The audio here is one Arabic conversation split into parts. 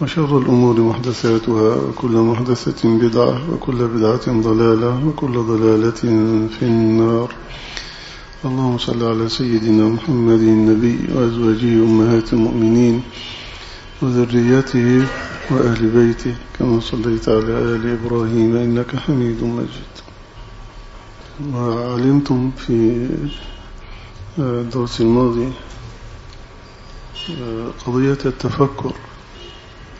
وشر الأمور محدثاتها وكل محدثة بدعة وكل بدعة ضلالة وكل ضلالة في النار. اللهم صل على سيدنا محمد النبي وأزواجه أمهات المؤمنين وذريته وأهل بيته كما صليت على آل إبراهيم إنك حميد مجيد. وعلمتم في الدرس الماضي قضية التفكر.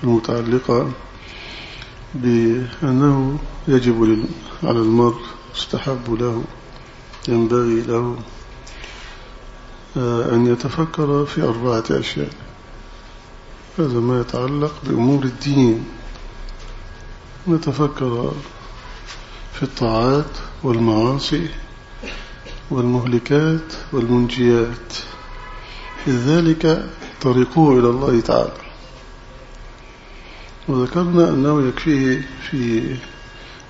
المتعلقة بأنه يجب على المرء استحب له ينبغي له أن يتفكر في أربعة أشياء. هذا ما يتعلق بأمور الدين. نتفكر في الطاعات والمعاصي والمهلكات والمنجيات. ذلك طريقه إلى الله تعالى. وذكرنا أنه يكفيه في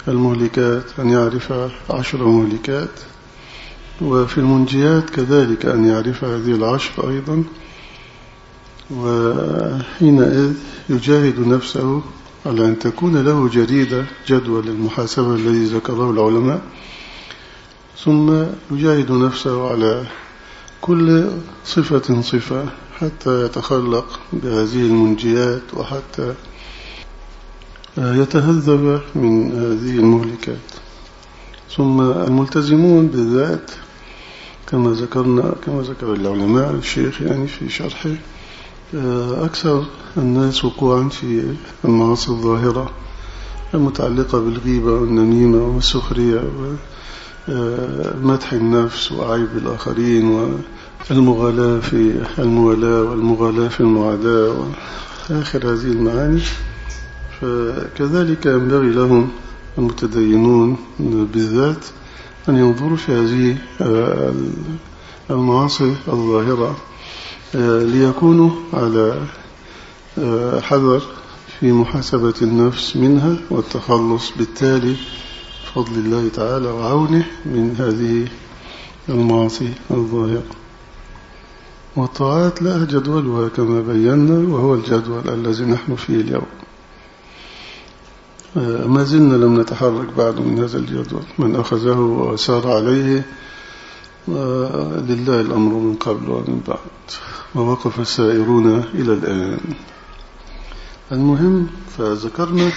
المهلكات أن يعرف عشر مهلكات وفي المنجيات كذلك أن يعرف هذه العشر أيضا وحينئذ يجاهد نفسه على أن تكون له جريدة جدول المحاسبة الذي ذكره العلماء. ثم يجاهد نفسه على كل صفة صفة حتى يتخلق بهذه المنجيات وحتى يتهذب من هذه المهلكات. ثم الملتزمون بالذات كما ذكرنا كما ذكر العلماء الشيخ يعني في شرحه أكثر الناس وقوعا في المعاصي الظاهرة المتعلقة بالغيبة والنميمة والسخرية ومدح النفس وعيب الآخرين والمغالاة في الموالاة والمغالاة في المعاداة وآخر هذه المعاني. فكذلك ينبغي لهم المتدينون بالذات أن ينظروا في هذه المعاصي الظاهرة ليكونوا على حذر في محاسبة النفس منها والتخلص بالتالي بفضل الله تعالى وعونه من هذه المعاصي الظاهرة. والطاعات لها جدولها كما بينا وهو الجدول الذي نحن فيه اليوم. ما زلنا لم نتحرك بعد من هذا الجدول من أخذه وسار عليه لله الأمر من قبل ومن بعد ووقف السائرون إلى الآن. المهم فذكرنا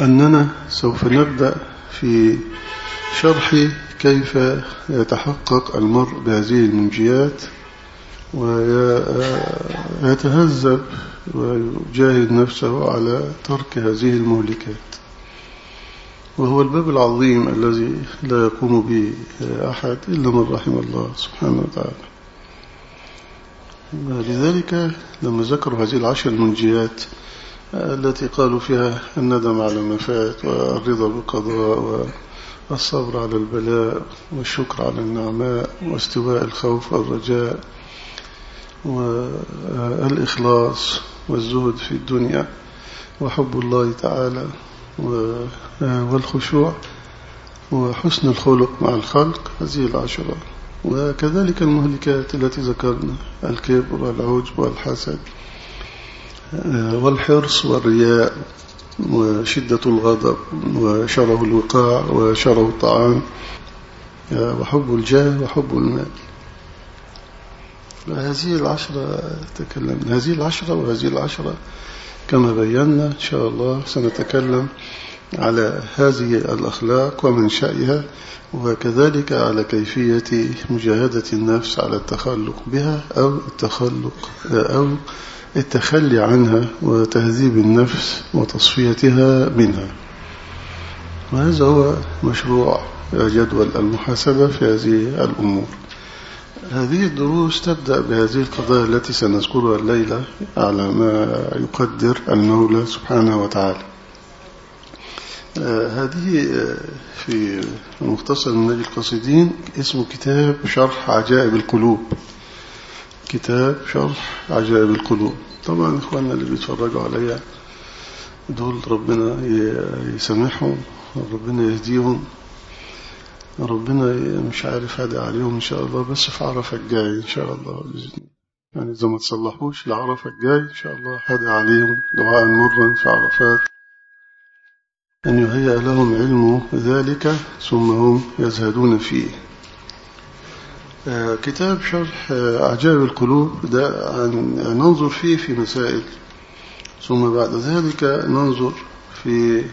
أننا سوف نبدأ في شرح كيف يتحقق المرء بهذه المنجيات. ويتهذب ويجاهد نفسه على ترك هذه المهلكات. وهو الباب العظيم الذي لا يقوم به أحد إلا من رحم الله سبحانه وتعالى. لذلك لما ذكروا هذه العشر المنجيات التي قالوا فيها الندم على ما فات والرضا بالقضاء والصبر على البلاء والشكر على النعماء واستواء الخوف والرجاء والإخلاص والزهد في الدنيا وحب الله تعالى والخشوع وحسن الخلق مع الخلق هذه العشرة. وكذلك المهلكات التي ذكرنا الكبر والعجب والحسد والحرص والرياء وشدة الغضب وشره الوقاع وشره الطعام. وحب الجاه وحب المال. هذه العشرة تكلمنا. هذه العشرة وهذه العشرة كما بينا إن شاء الله سنتكلم على هذه الأخلاق ومنشأها وكذلك على كيفية مجاهدة النفس على التخلق بها أو التخلق أو التخلي عنها وتهذيب النفس وتصفيتها منها. وهذا هو مشروع جدول المحاسبة في هذه الأمور. هذه الدروس تبدأ بهذه القضايا التي سنذكرها الليلة على ما يقدر المولى سبحانه وتعالى. آه، هذه آه، في مختصر من نجي القصيدين اسمه كتاب شرح عجائب القلوب. كتاب شرح عجائب القلوب. طبعا إخواننا اللي بيتفرجوا عليا دول ربنا يسامحهم ربنا يهديهم. ربنا مش عارف هذا عليهم إن شاء الله بس في عرفة الجاي إن شاء الله يعني إذا ما تصلحوش لعرفة الجاي إن شاء الله هذا عليهم دعاء مرا في عرفات. أن يهيأ لهم علم ذلك ثم هم يزهدون فيه. آه، كتاب شرح أعجاب القلوب ده ننظر فيه في مسائل. ثم بعد ذلك ننظر في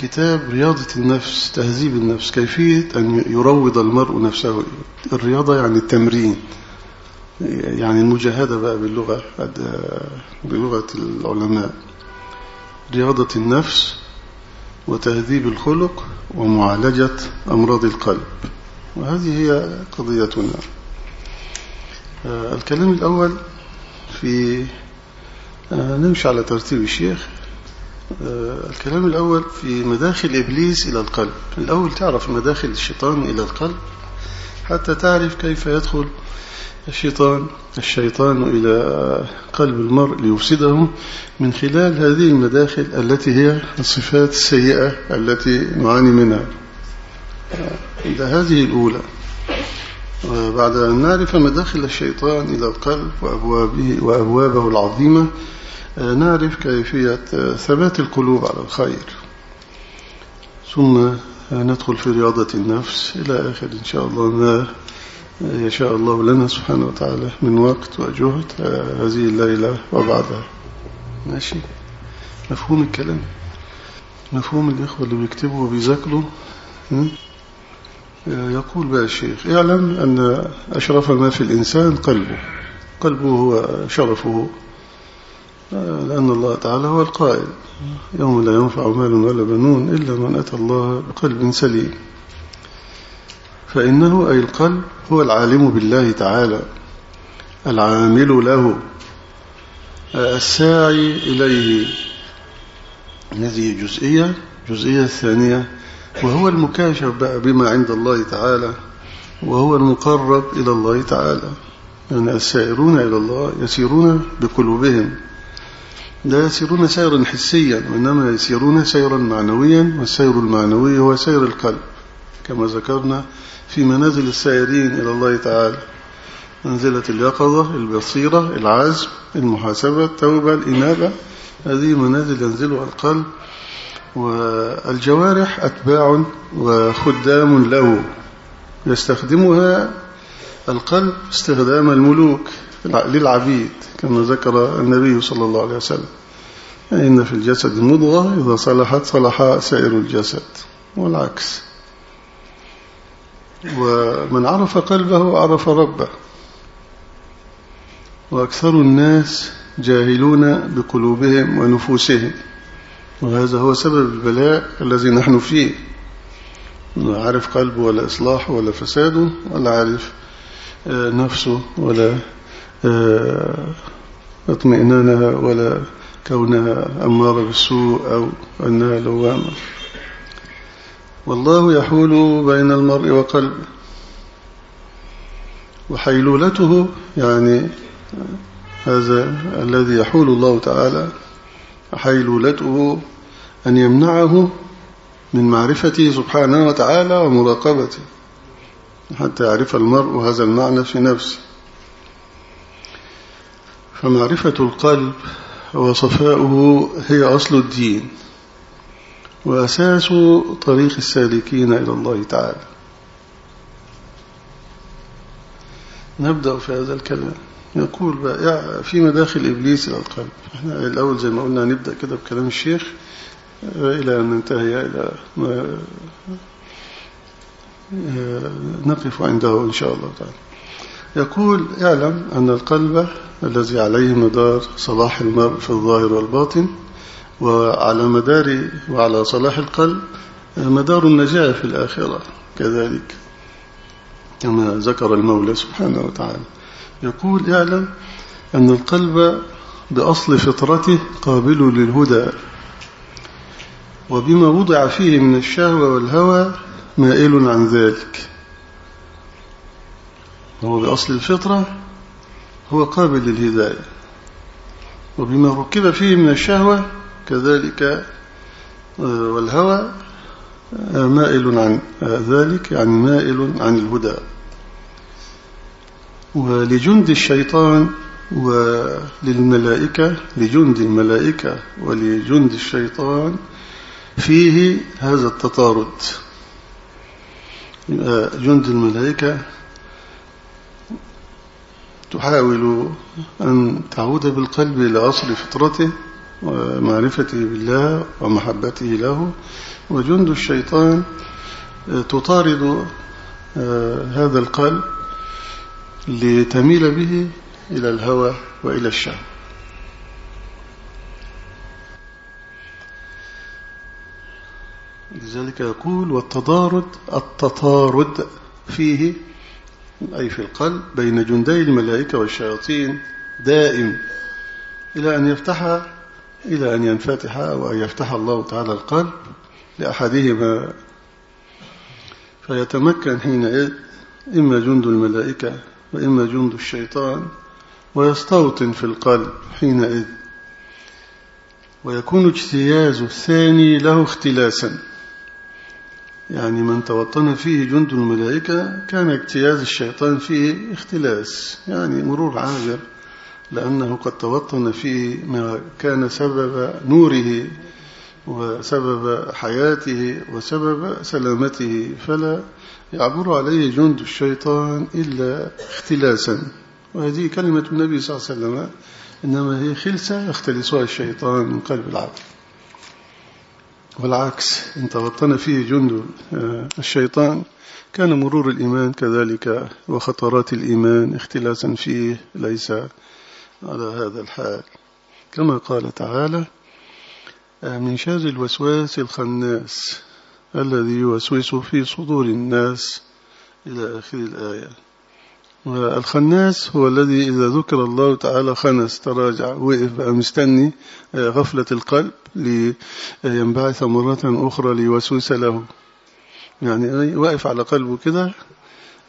كتاب رياضة النفس تهذيب النفس كيفية أن يروض المرء نفسه. الرياضة يعني التمرين يعني المجاهدة بقى باللغة بلغة العلماء. رياضة النفس وتهذيب الخلق ومعالجة أمراض القلب. وهذه هي قضيتنا. آه، الكلام الأول في آه، نمشي على ترتيب الشيخ. الكلام الأول في مداخل إبليس إلى القلب. الأول تعرف مداخل الشيطان إلى القلب حتى تعرف كيف يدخل الشيطان الشيطان إلى قلب المرء ليفسده من خلال هذه المداخل التي هي الصفات السيئة التي نعاني منها. هذه الأولى. بعد أن نعرف مداخل الشيطان إلى القلب وأبوابه وأبوابه العظيمة نعرف كيفية ثبات القلوب على الخير. ثم ندخل في رياضة النفس إلى آخر إن شاء الله. ما يشاء الله لنا سبحانه وتعالى من وقت وجهد هذه الليلة وبعدها. ماشي؟ مفهوم الكلام؟ مفهوم الإخوة اللي بيكتبوا وبيذاكروا؟ يقول بقى الشيخ اعلم أن أشرف ما في الإنسان قلبه. قلبه هو شرفه. لأن الله تعالى هو القائل. يوم لا ينفع مال ولا بنون إلا من أتى الله بقلب سليم. فإنه أي القلب هو العالم بالله تعالى. العامل له. الساعي إليه. هذه جزئية. جزئية الثانية. وهو المكاشف بقى بما عند الله تعالى. وهو المقرب إلى الله تعالى. يعني السائرون إلى الله يسيرون بقلوبهم. لا يسيرون سيرا حسيا وإنما يسيرون سيرا معنويا والسير المعنوي هو سير القلب كما ذكرنا في منازل السائرين إلى الله تعالى. منزلة اليقظة البصيرة العزم المحاسبة التوبة الإنابة هذه منازل ينزلها القلب. والجوارح أتباع وخدام له يستخدمها القلب استخدام الملوك للعبيد. كما ذكر النبي صلى الله عليه وسلم. إن في الجسد مضغة إذا صلحت صلح سائر الجسد والعكس. ومن عرف قلبه عرف ربه. وأكثر الناس جاهلون بقلوبهم ونفوسهم. وهذا هو سبب البلاء الذي نحن فيه. لا عارف قلبه ولا إصلاحه ولا فساده ولا عارف آه، نفسه ولا آه، اطمئنانها ولا كونها أمارة بالسوء أو أنها لوامة والله يحول بين المرء وقلبه وحيلولته يعني هذا الذي يحول الله تعالى حيلولته أن يمنعه من معرفته سبحانه وتعالى ومراقبته حتى يعرف المرء هذا المعنى في نفسه. فمعرفة القلب وصفاؤه هي أصل الدين وأساس طريق السالكين إلى الله تعالى. نبدأ في هذا الكلام. يقول بقى في مداخل إبليس إلى القلب. إحنا الأول زي ما قلنا نبدأ كده بكلام الشيخ إلى أن ننتهي إلى ما نقف عنده إن شاء الله تعالى. يقول اعلم أن القلب الذي عليه مدار صلاح المرء في الظاهر والباطن وعلى مدار وعلى صلاح القلب مدار النجاة في الآخرة. كذلك كما ذكر المولى سبحانه وتعالى. يقول اعلم أن القلب بأصل فطرته قابل للهدى وبما وضع فيه من الشهوة والهوى مائل عن ذلك. هو بأصل الفطرة هو قابل للهداية. وبما ركب فيه من الشهوة كذلك آه، والهوى آه، مائل عن ذلك يعني مائل عن الهدى. ولجند الشيطان وللملائكة لجند الملائكة ولجند الشيطان فيه هذا التطارد. جند الملائكة تحاول أن تعود بالقلب إلى أصل فطرته ومعرفته بالله ومحبته له وجند الشيطان تطارد آه، هذا القلب لتميل به إلى الهوى وإلى الشهوة لذلك يقول والتضارد التطارد فيه أي في القلب بين جندي الملائكة والشياطين دائم إلى أن يفتح إلى أن ينفتح أو أن يفتح الله تعالى القلب لأحدهما. فيتمكن حينئذ إما جند الملائكة وإما جند الشيطان ويستوطن في القلب حينئذ. ويكون اجتياز الثاني له اختلاسا. يعني من توطن فيه جند الملائكة كان اجتياز الشيطان فيه اختلاس يعني مرور عابر لأنه قد توطن فيه ما كان سبب نوره وسبب حياته وسبب سلامته فلا يعبر عليه جند الشيطان إلا اختلاسا. وهذه كلمة النبي صلى الله عليه وسلم إنما هي خلسة يختلسها الشيطان من قلب العبد. والعكس إن توطن فيه جند آه، الشيطان كان مرور الإيمان كذلك وخطرات الإيمان اختلاسا فيه ليس على هذا الحال. كما قال تعالى آه، من شر الوسواس الخناس الذي يوسوس في صدور الناس إلى آخر الآية. والخناس هو الذي إذا ذكر الله تعالى خنس تراجع وقف بقى مستني آه، غفلة القلب لينبعث مرة أخرى ليوسوس له. يعني واقف على قلبه كده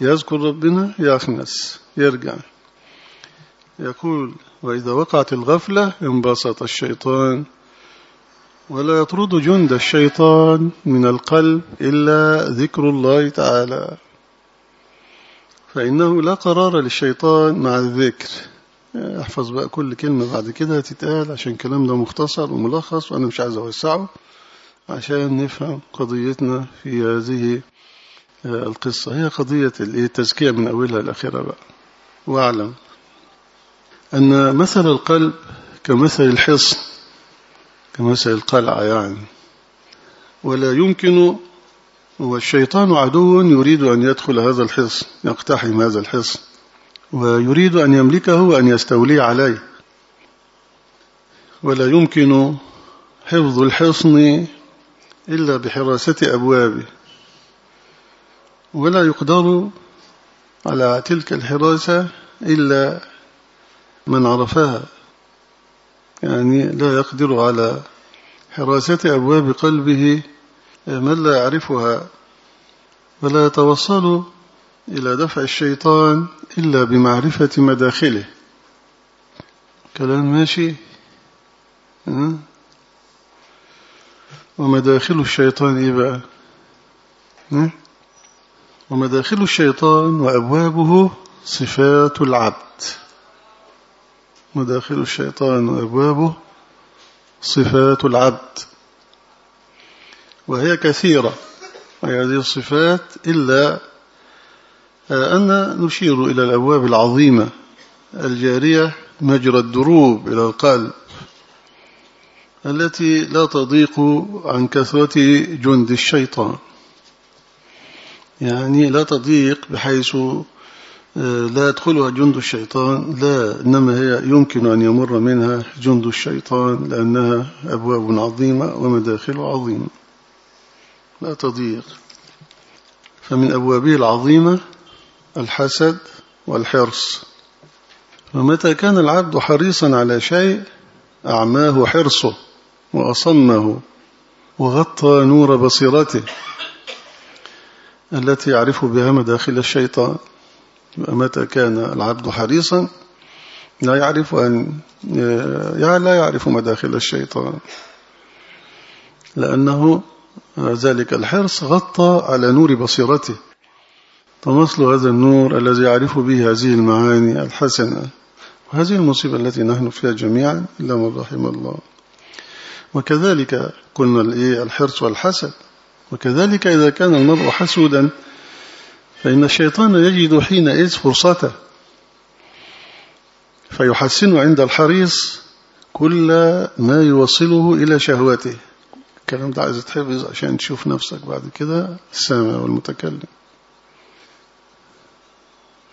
يذكر ربنا يخنس يرجع. يقول وإذا وقعت الغفلة انبسط الشيطان ولا يطرد جند الشيطان من القلب إلا ذكر الله تعالى. فإنه لا قرار للشيطان مع الذكر. احفظ بقى كل كلمة بعد كده تتقال عشان الكلام ده مختصر وملخص وأنا مش عايز أوسعه عشان نفهم قضيتنا في هذه القصة. هي قضية التزكية من أولها لآخرها بقى. واعلم أن مثل القلب كمثل الحصن كمثل القلعة يعني. ولا يمكن والشيطان عدو يريد أن يدخل هذا الحصن يقتحم هذا الحصن ويريد أن يملكه وأن يستولي عليه. ولا يمكن حفظ الحصن إلا بحراسة أبوابه. ولا يقدر على تلك الحراسة إلا من عرفها. يعني لا يقدر على حراسة أبواب قلبه من لا يعرفها ولا يتوصل إلى دفع الشيطان إلا بمعرفة مداخله. كلام ماشي؟ ومداخل الشيطان إيه بقى؟ ومداخل الشيطان وأبوابه صفات العبد. مداخل الشيطان وأبوابه صفات العبد. وهي كثيرة هذه الصفات إلا أن نشير إلى الأبواب العظيمة الجارية مجرى الدروب إلى القلب التي لا تضيق عن كثرة جند الشيطان. يعني لا تضيق بحيث آه، لا يدخلها جند الشيطان لا إنما هي يمكن أن يمر منها جند الشيطان لأنها أبواب عظيمة ومداخل عظيمة. لا تضيق فمن أبوابه العظيمة الحسد والحرص. ومتى كان العبد حريصا على شيء أعماه حرصه وأصمه وغطى نور بصيرته التي يعرف بها مداخل الشيطان. متى كان العبد حريصا؟ لا يعرف أن لا يعرف مداخل الشيطان. لأنه ذلك الحرص غطى على نور بصيرته. فمثل هذا النور الذي يعرف به هذه المعاني الحسنة وهذه المصيبة التي نحن فيها جميعا إلا من رحم الله. وكذلك قلنا الحرص والحسد. وكذلك إذا كان المرء حسودا فإن الشيطان يجد حينئذ فرصته. فيحسن عند الحريص كل ما يوصله إلى شهوته. الكلام ده عايز تحفظ عشان تشوف نفسك بعد كده السامع والمتكلم.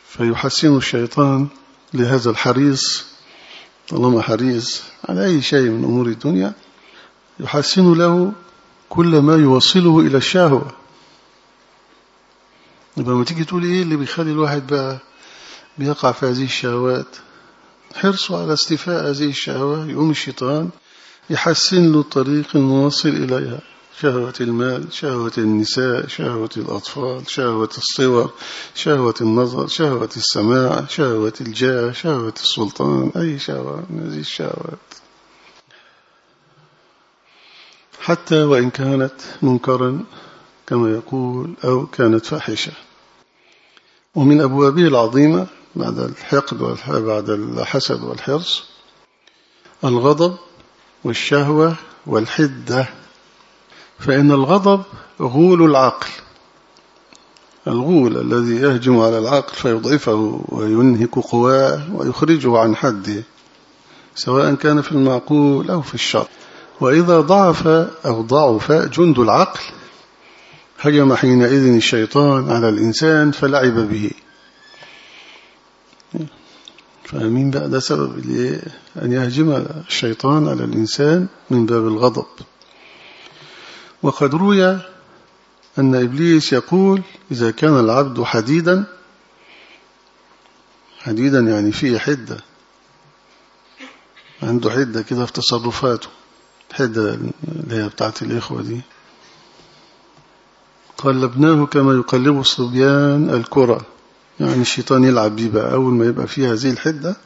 فيحسن الشيطان لهذا الحريص طالما حريص على أي شيء من أمور الدنيا يحسن له كل ما يوصله إلى الشهوة. يبقى ما تيجي تقول إيه اللي بيخلي الواحد بقى بيقع في هذه الشهوات؟ حرصه على استيفاء هذه الشهوة يقوم الشيطان يحسن له الطريق الموصل إليها. شهوة المال شهوة النساء شهوة الأطفال شهوة الصور شهوة النظر شهوة السماع شهوة الجاه شهوة السلطان أي شهوة من هذه الشهوات. حتى وإن كانت منكرا كما يقول أو كانت فاحشة. ومن أبوابه العظيمة بعد الحقد بعد الحسد والحرص الغضب والشهوة والحدة. فإن الغضب غول العقل. الغول الذي يهجم على العقل فيضعفه وينهك قواه ويخرجه عن حده سواء كان في المعقول أو في الشر. وإذا ضعف أو ضعف جند العقل هجم حينئذ الشيطان على الإنسان فلعب به. فمين بقى ده سبب أن يهجم الشيطان على الإنسان من باب الغضب. وقد روي أن إبليس يقول إذا كان العبد حديدا حديدا يعني فيه حدة عنده حدة كده في تصرفاته حدة اللي هي بتاعت الإخوة دي. قلبناه كما يقلب الصبيان الكرة. يعني الشيطان يلعب بيه بقى أول ما يبقى فيه هذه الحدة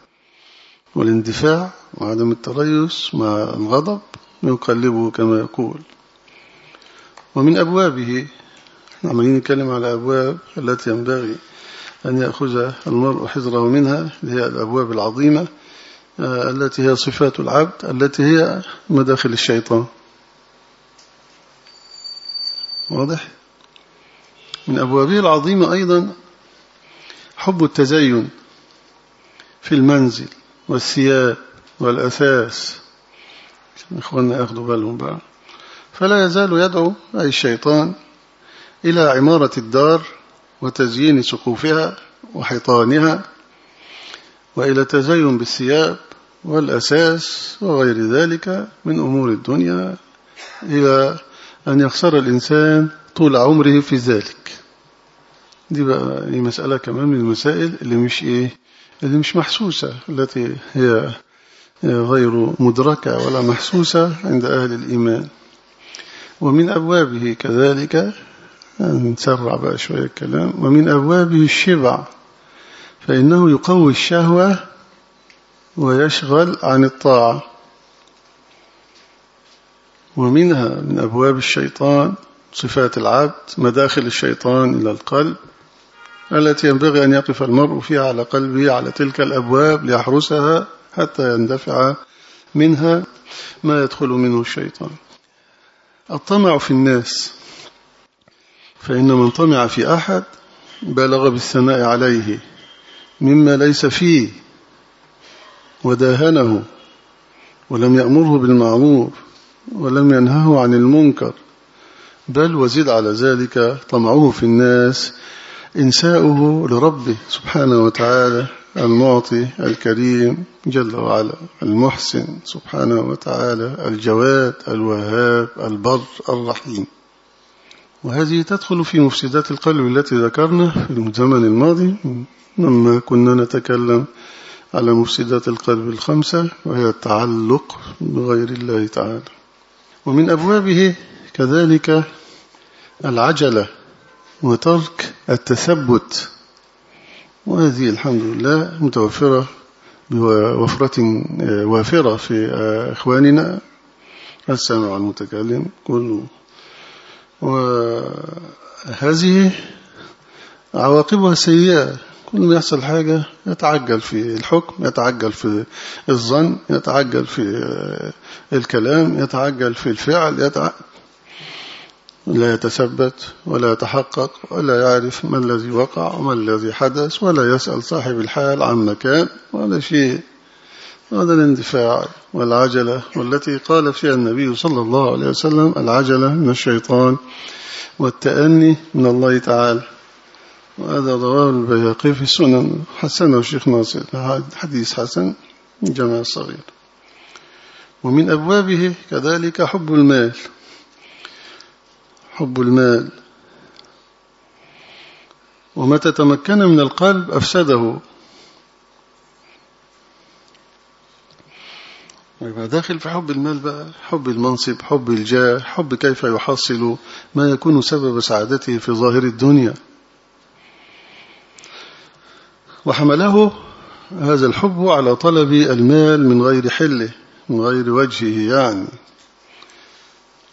والاندفاع وعدم التريث مع الغضب يقلبه كما يقول. ومن أبوابه عمالين نتكلم على أبواب التي ينبغي أن يأخذ المرء حذره منها هي الأبواب العظيمة آه، التي هي صفات العبد التي هي مداخل الشيطان. واضح؟ من أبوابه العظيمة أيضا حب التزين في المنزل والثياب والأثاث. إخواننا يأخذوا بالهم بقى. فلا يزال يدعو أي الشيطان إلى عمارة الدار وتزيين سقوفها وحيطانها وإلى تزين بالثياب والأساس وغير ذلك من أمور الدنيا إلى أن يخسر الإنسان طول عمره في ذلك. دي بقى مسألة كمان من المسائل اللي مش إيه اللي مش محسوسة التي هي غير مدركة ولا محسوسة عند أهل الإيمان. ومن أبوابه كذلك نسرع بقى شوية الكلام. ومن أبوابه الشبع فإنه يقوي الشهوة ويشغل عن الطاعة. ومنها من أبواب الشيطان صفات العبد مداخل الشيطان إلى القلب. التي ينبغي أن يقف المرء فيها على قلبه على تلك الأبواب ليحرسها حتى يندفع منها ما يدخل منه الشيطان. الطمع في الناس فإن من طمع في أحد بلغ بالثناء عليه مما ليس فيه وداهنه ولم يأمره بالمعروف ولم ينهه عن المنكر بل وزد على ذلك طمعه في الناس إنساؤه لربه سبحانه وتعالى المعطي الكريم جل وعلا المحسن سبحانه وتعالى الجواد الوهاب البر الرحيم. وهذه تدخل في مفسدات القلب التي ذكرنا في الزمن الماضي لما كنا نتكلم على مفسدات القلب الخمسة وهي التعلق بغير الله تعالى. ومن أبوابه كذلك العجلة. وترك التثبت. وهذه الحمد لله متوفرة بوفرة وافرة في إخواننا. السامع المتكلم كله. وهذه عواقبها سيئة. كل ما يحصل حاجة يتعجل في الحكم يتعجل في الظن يتعجل في الكلام يتعجل في الفعل يتعجل لا يتثبت ولا يتحقق ولا يعرف ما الذي وقع وما الذي حدث ولا يسأل صاحب الحال عن مكان ولا شيء. هذا الاندفاع والعجلة والتي قال فيها النبي صلى الله عليه وسلم العجلة من الشيطان والتأني من الله تعالى. وهذا رواه البياقي في السنن. حسنه الشيخ ناصر حديث حسن جمع الصغير ومن أبوابه كذلك حب المال. حب المال. ومتى تمكن من القلب أفسده. ويبقى داخل في حب المال بقى. حب المنصب حب الجاه حب كيف يحصل ما يكون سبب سعادته في ظاهر الدنيا. وحمله هذا الحب على طلب المال من غير حله من غير وجهه يعني.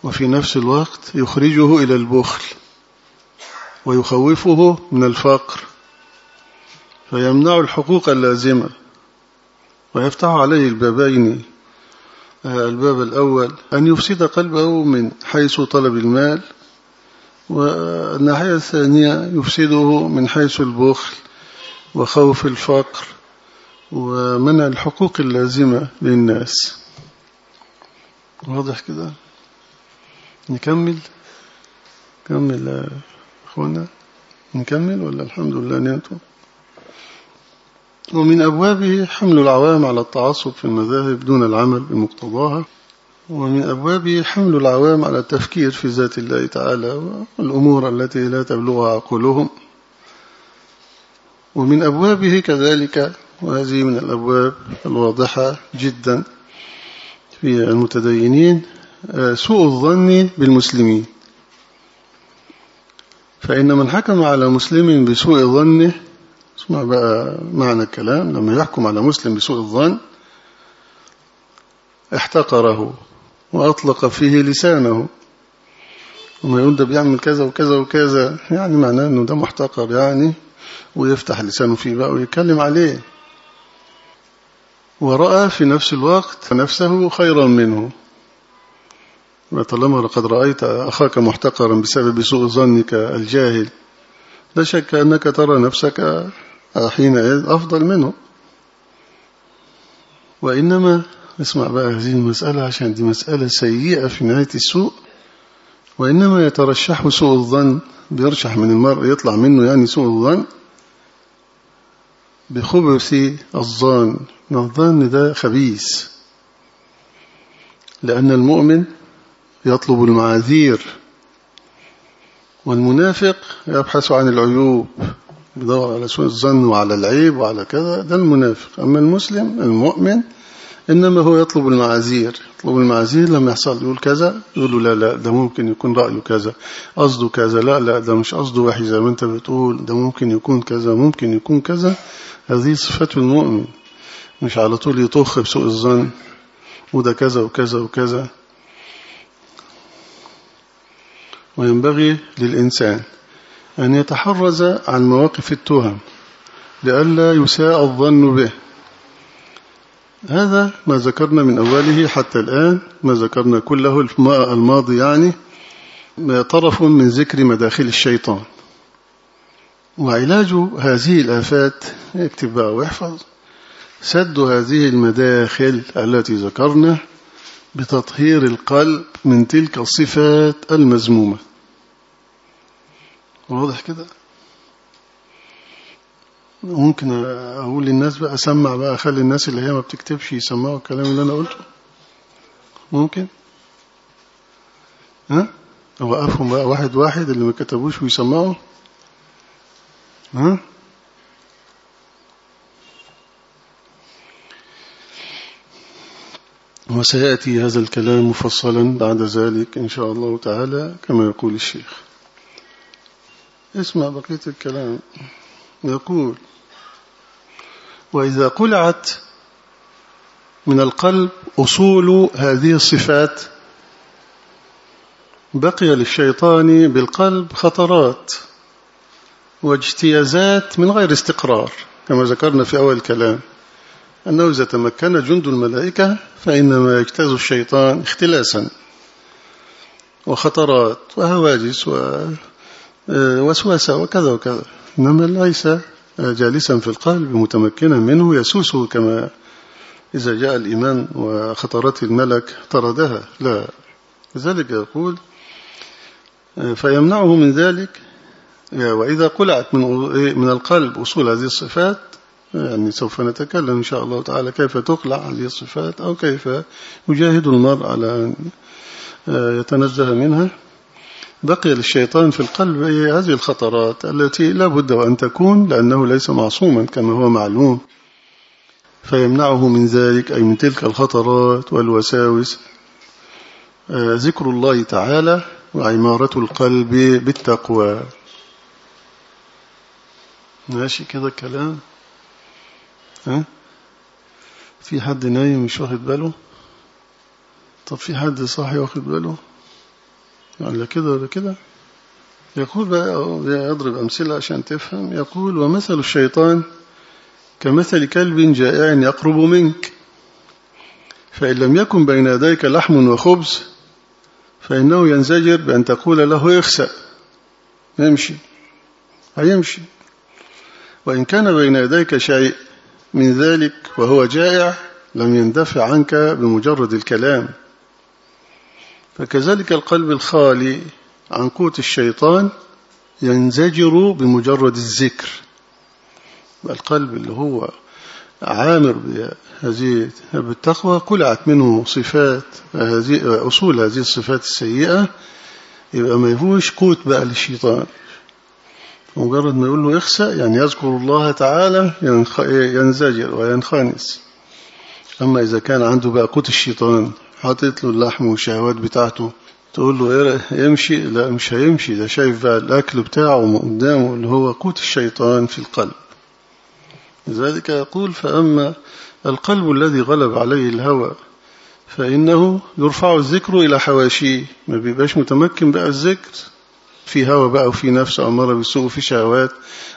وفي نفس الوقت يخرجه إلى البخل ويخوفه من الفقر فيمنع الحقوق اللازمة. ويفتح عليه البابين الباب الأول أن يفسد قلبه من حيث طلب المال والناحية الثانية يفسده من حيث البخل وخوف الفقر ومنع الحقوق اللازمة للناس. واضح كده؟ نكمل؟ نكمل أخوانا. نكمل ولا الحمد لله نيته ومن أبوابه حمل العوام على التعصب في المذاهب دون العمل بمقتضاها. ومن أبوابه حمل العوام على التفكير في ذات الله تعالى والأمور التي لا تبلغها عقولهم. ومن أبوابه كذلك وهذه من الأبواب الواضحة جدا في المتدينين. سوء الظن بالمسلمين. فإن من حكم على مسلم بسوء ظنه اسمع بقى معنى الكلام لما يحكم على مسلم بسوء الظن احتقره وأطلق فيه لسانه. وما يقول ده بيعمل كذا وكذا وكذا يعني معناه أنه ده محتقر يعني ويفتح لسانه فيه بقى ويتكلم عليه. ورأى في نفس الوقت نفسه خيرا منه. طالما لقد رأيت أخاك محتقرا بسبب سوء ظنك الجاهل لا شك أنك ترى نفسك حينئذ أفضل منه. وإنما اسمع بقى هذه المسألة عشان دي مسألة سيئة في نهاية السوء. وإنما يترشح سوء الظن بيرشح من المرء يطلع منه يعني سوء الظن بخبث الظن. الظن ده خبيث لأن المؤمن يطلب المعاذير. والمنافق يبحث عن العيوب يدور على سوء الظن وعلى العيب وعلى كذا ده المنافق. أما المسلم المؤمن إنما هو يطلب المعاذير. يطلب المعاذير لما يحصل يقول كذا يقول لا لا ده ممكن يكون رأيه كذا. قصده كذا لا لا ده مش قصده وحي زي ما أنت بتقول ده ممكن يكون كذا ممكن يكون كذا. هذه صفة المؤمن. مش على طول يطخ بسوء الظن وده كذا وكذا وكذا. وينبغي للإنسان أن يتحرز عن مواقف التهم لئلا يساء الظن به. هذا ما ذكرنا من أوله حتى الآن ما ذكرنا كله الماضي يعني طرف من ذكر مداخل الشيطان. وعلاج هذه الآفات اكتب بقى واحفظ سد هذه المداخل التي ذكرنا بتطهير القلب من تلك الصفات المزمومة. واضح كده؟ ممكن أقول للناس بقى أسمع بقى أخلي الناس اللي هي ما بتكتبش يسمعوا الكلام اللي أنا قلته. ممكن؟ ها؟ أوقفهم بقى واحد واحد اللي ما كتبوش ويسمعوا؟ ها؟ وسيأتي هذا الكلام مفصلا بعد ذلك إن شاء الله تعالى كما يقول الشيخ. اسمع بقية الكلام. يقول وإذا قلعت من القلب أصول هذه الصفات بقي للشيطان بالقلب خطرات واجتيازات من غير استقرار كما ذكرنا في أول الكلام أنه إذا تمكن جند الملائكة فإنما يجتاز الشيطان اختلاسا وخطرات وهواجس ووسوسة وكذا وكذا. إنما ليس جالسا في القلب متمكنا منه يسوسه كما إذا جاء الإيمان وخطرات الملك طردها. لا. لذلك يقول فيمنعه من ذلك وإذا قلعت من من القلب أصول هذه الصفات يعني سوف نتكلم إن شاء الله تعالى كيف تقلع هذه الصفات أو كيف يجاهد المرء على أن يتنزه منها. بقي للشيطان في القلب هذه الخطرات التي لا بد وأن تكون لأنه ليس معصوما كما هو معلوم. فيمنعه من ذلك أي من تلك الخطرات والوساوس. ذكر الله تعالى وعمارة القلب بالتقوى. ماشي كده الكلام؟ ها؟ في حد نايم مش واخد باله؟ طب في حد صاحي واخد باله؟ ولا كده ولا كده. يقول بقى يضرب أمثلة عشان تفهم. يقول ومثل الشيطان كمثل كلب جائع يقرب منك. فإن لم يكن بين يديك لحم وخبز فإنه ينزجر بأن تقول له اخسأ. يمشي. هيمشي. وإن كان بين يديك شيء من ذلك وهو جائع لم يندفع عنك بمجرد الكلام. فكذلك القلب الخالي عن قوت الشيطان ينزجر بمجرد الذكر. القلب اللي هو عامر بهذه بالتقوى قلعت منه صفات هذه أصول هذه الصفات السيئة يبقى ما يفوش قوت بقى للشيطان. مجرد ما يقول له اخسأ يعني يذكر الله تعالى ينزجر وينخنس. أما إذا كان عنده بقى قوت الشيطان حاطط له اللحم والشهوات بتاعته تقول له يمشي؟ لا مش هيمشي ده شايف بقى الأكل بتاعه قدامه اللي هو قوت الشيطان في القلب. لذلك يقول فأما القلب الذي غلب عليه الهوى فإنه يرفع الذكر إلى حواشيه. ما بيبقاش متمكن بقى الذكر. في هوى بقى وفي نفس أمارة بالسوء وفي شهوات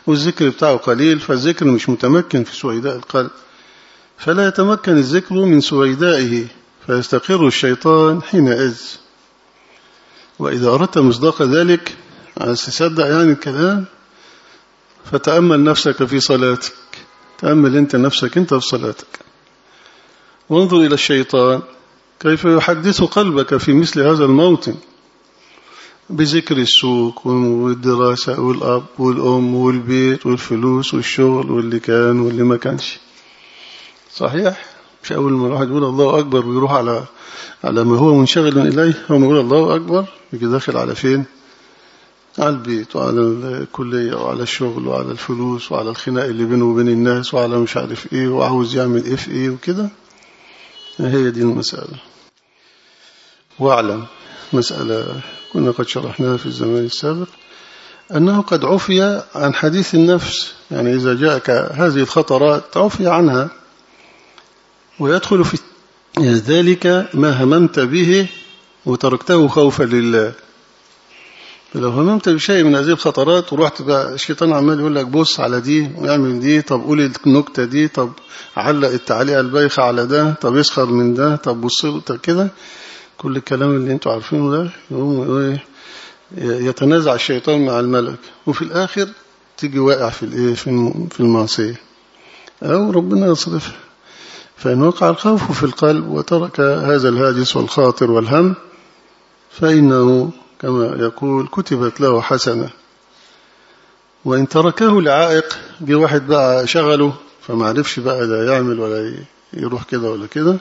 والذكر بتاعه قليل فالذكر مش متمكن في سويداء القلب. فلا يتمكن الذكر من سويدائه. فيستقر الشيطان حينئذ. وإذا أردت مصداق ذلك عايز تصدق يعني الكلام فتأمل نفسك في صلاتك. تأمل أنت نفسك أنت في صلاتك. وانظر إلى الشيطان. كيف يحدث قلبك في مثل هذا الموطن؟ بذكر السوق والدراسة والأب والأم والبيت والفلوس والشغل واللي كان واللي ما كانش. صحيح؟ مش أول ما الواحد يقول الله أكبر ويروح على على ما هو منشغل إليه هو يقول الله أكبر يجي داخل على فين؟ على البيت وعلى الكلية وعلى الشغل وعلى الفلوس وعلى الخناق اللي بينه وبين الناس وعلى مش عارف إيه وعاوز يعمل إيه في إيه وكده. هي دي المسألة. واعلم مسألة كنا قد شرحناها في الزمان السابق. أنه قد عفي عن حديث النفس يعني إذا جاءك هذه الخطرات عفي عنها. ويدخل في ذلك ما هممت به وتركته خوفا لله. لو هممت بشيء من هذه الخطرات ورحت بقى الشيطان عمال يقول لك بص على دي واعمل دي طب قول النكتة دي طب علق التعليقة البايخة على ده طب يسخر من ده طب بص كده. كل الكلام اللي أنتوا عارفينه ده يقوم يتنازع الشيطان مع الملك. وفي الآخر تيجي واقع في الايه في المعصية. أو ربنا يصرفها فإن وقع الخوف في القلب وترك هذا الهاجس والخاطر والهم فإنه كما يقول كتبت له حسنة. وإن تركه لعائق جه واحد بقى شغله فما عرفش بقى ده يعمل ولا يروح كده ولا كده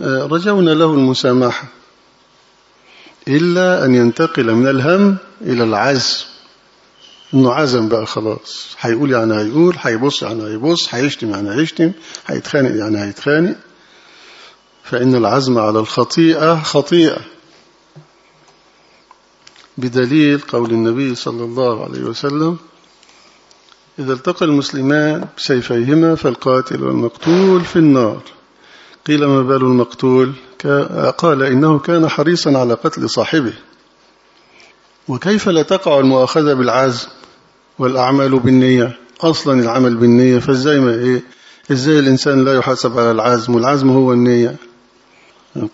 آه، رجونا له المسامحة. إلا أن ينتقل من الهم إلى العزم. إنه عزم بقى خلاص. هيقول يعني هيقول هيبص يعني هيبص هيشتم يعني هيشتم هيتخانق يعني هيتخانق. فإن العزم على الخطيئة خطيئة. بدليل قول النبي صلى الله عليه وسلم إذا التقى المسلمان بسيفيهما فالقاتل والمقتول في النار. قيل ما بال المقتول؟ قال إنه كان حريصا على قتل صاحبه. وكيف لا تقع المؤاخذة بالعزم؟ والأعمال بالنية. أصلا العمل بالنية فإزاي ما إيه؟ إزاي الإنسان لا يحاسب على العزم؟ والعزم هو النية.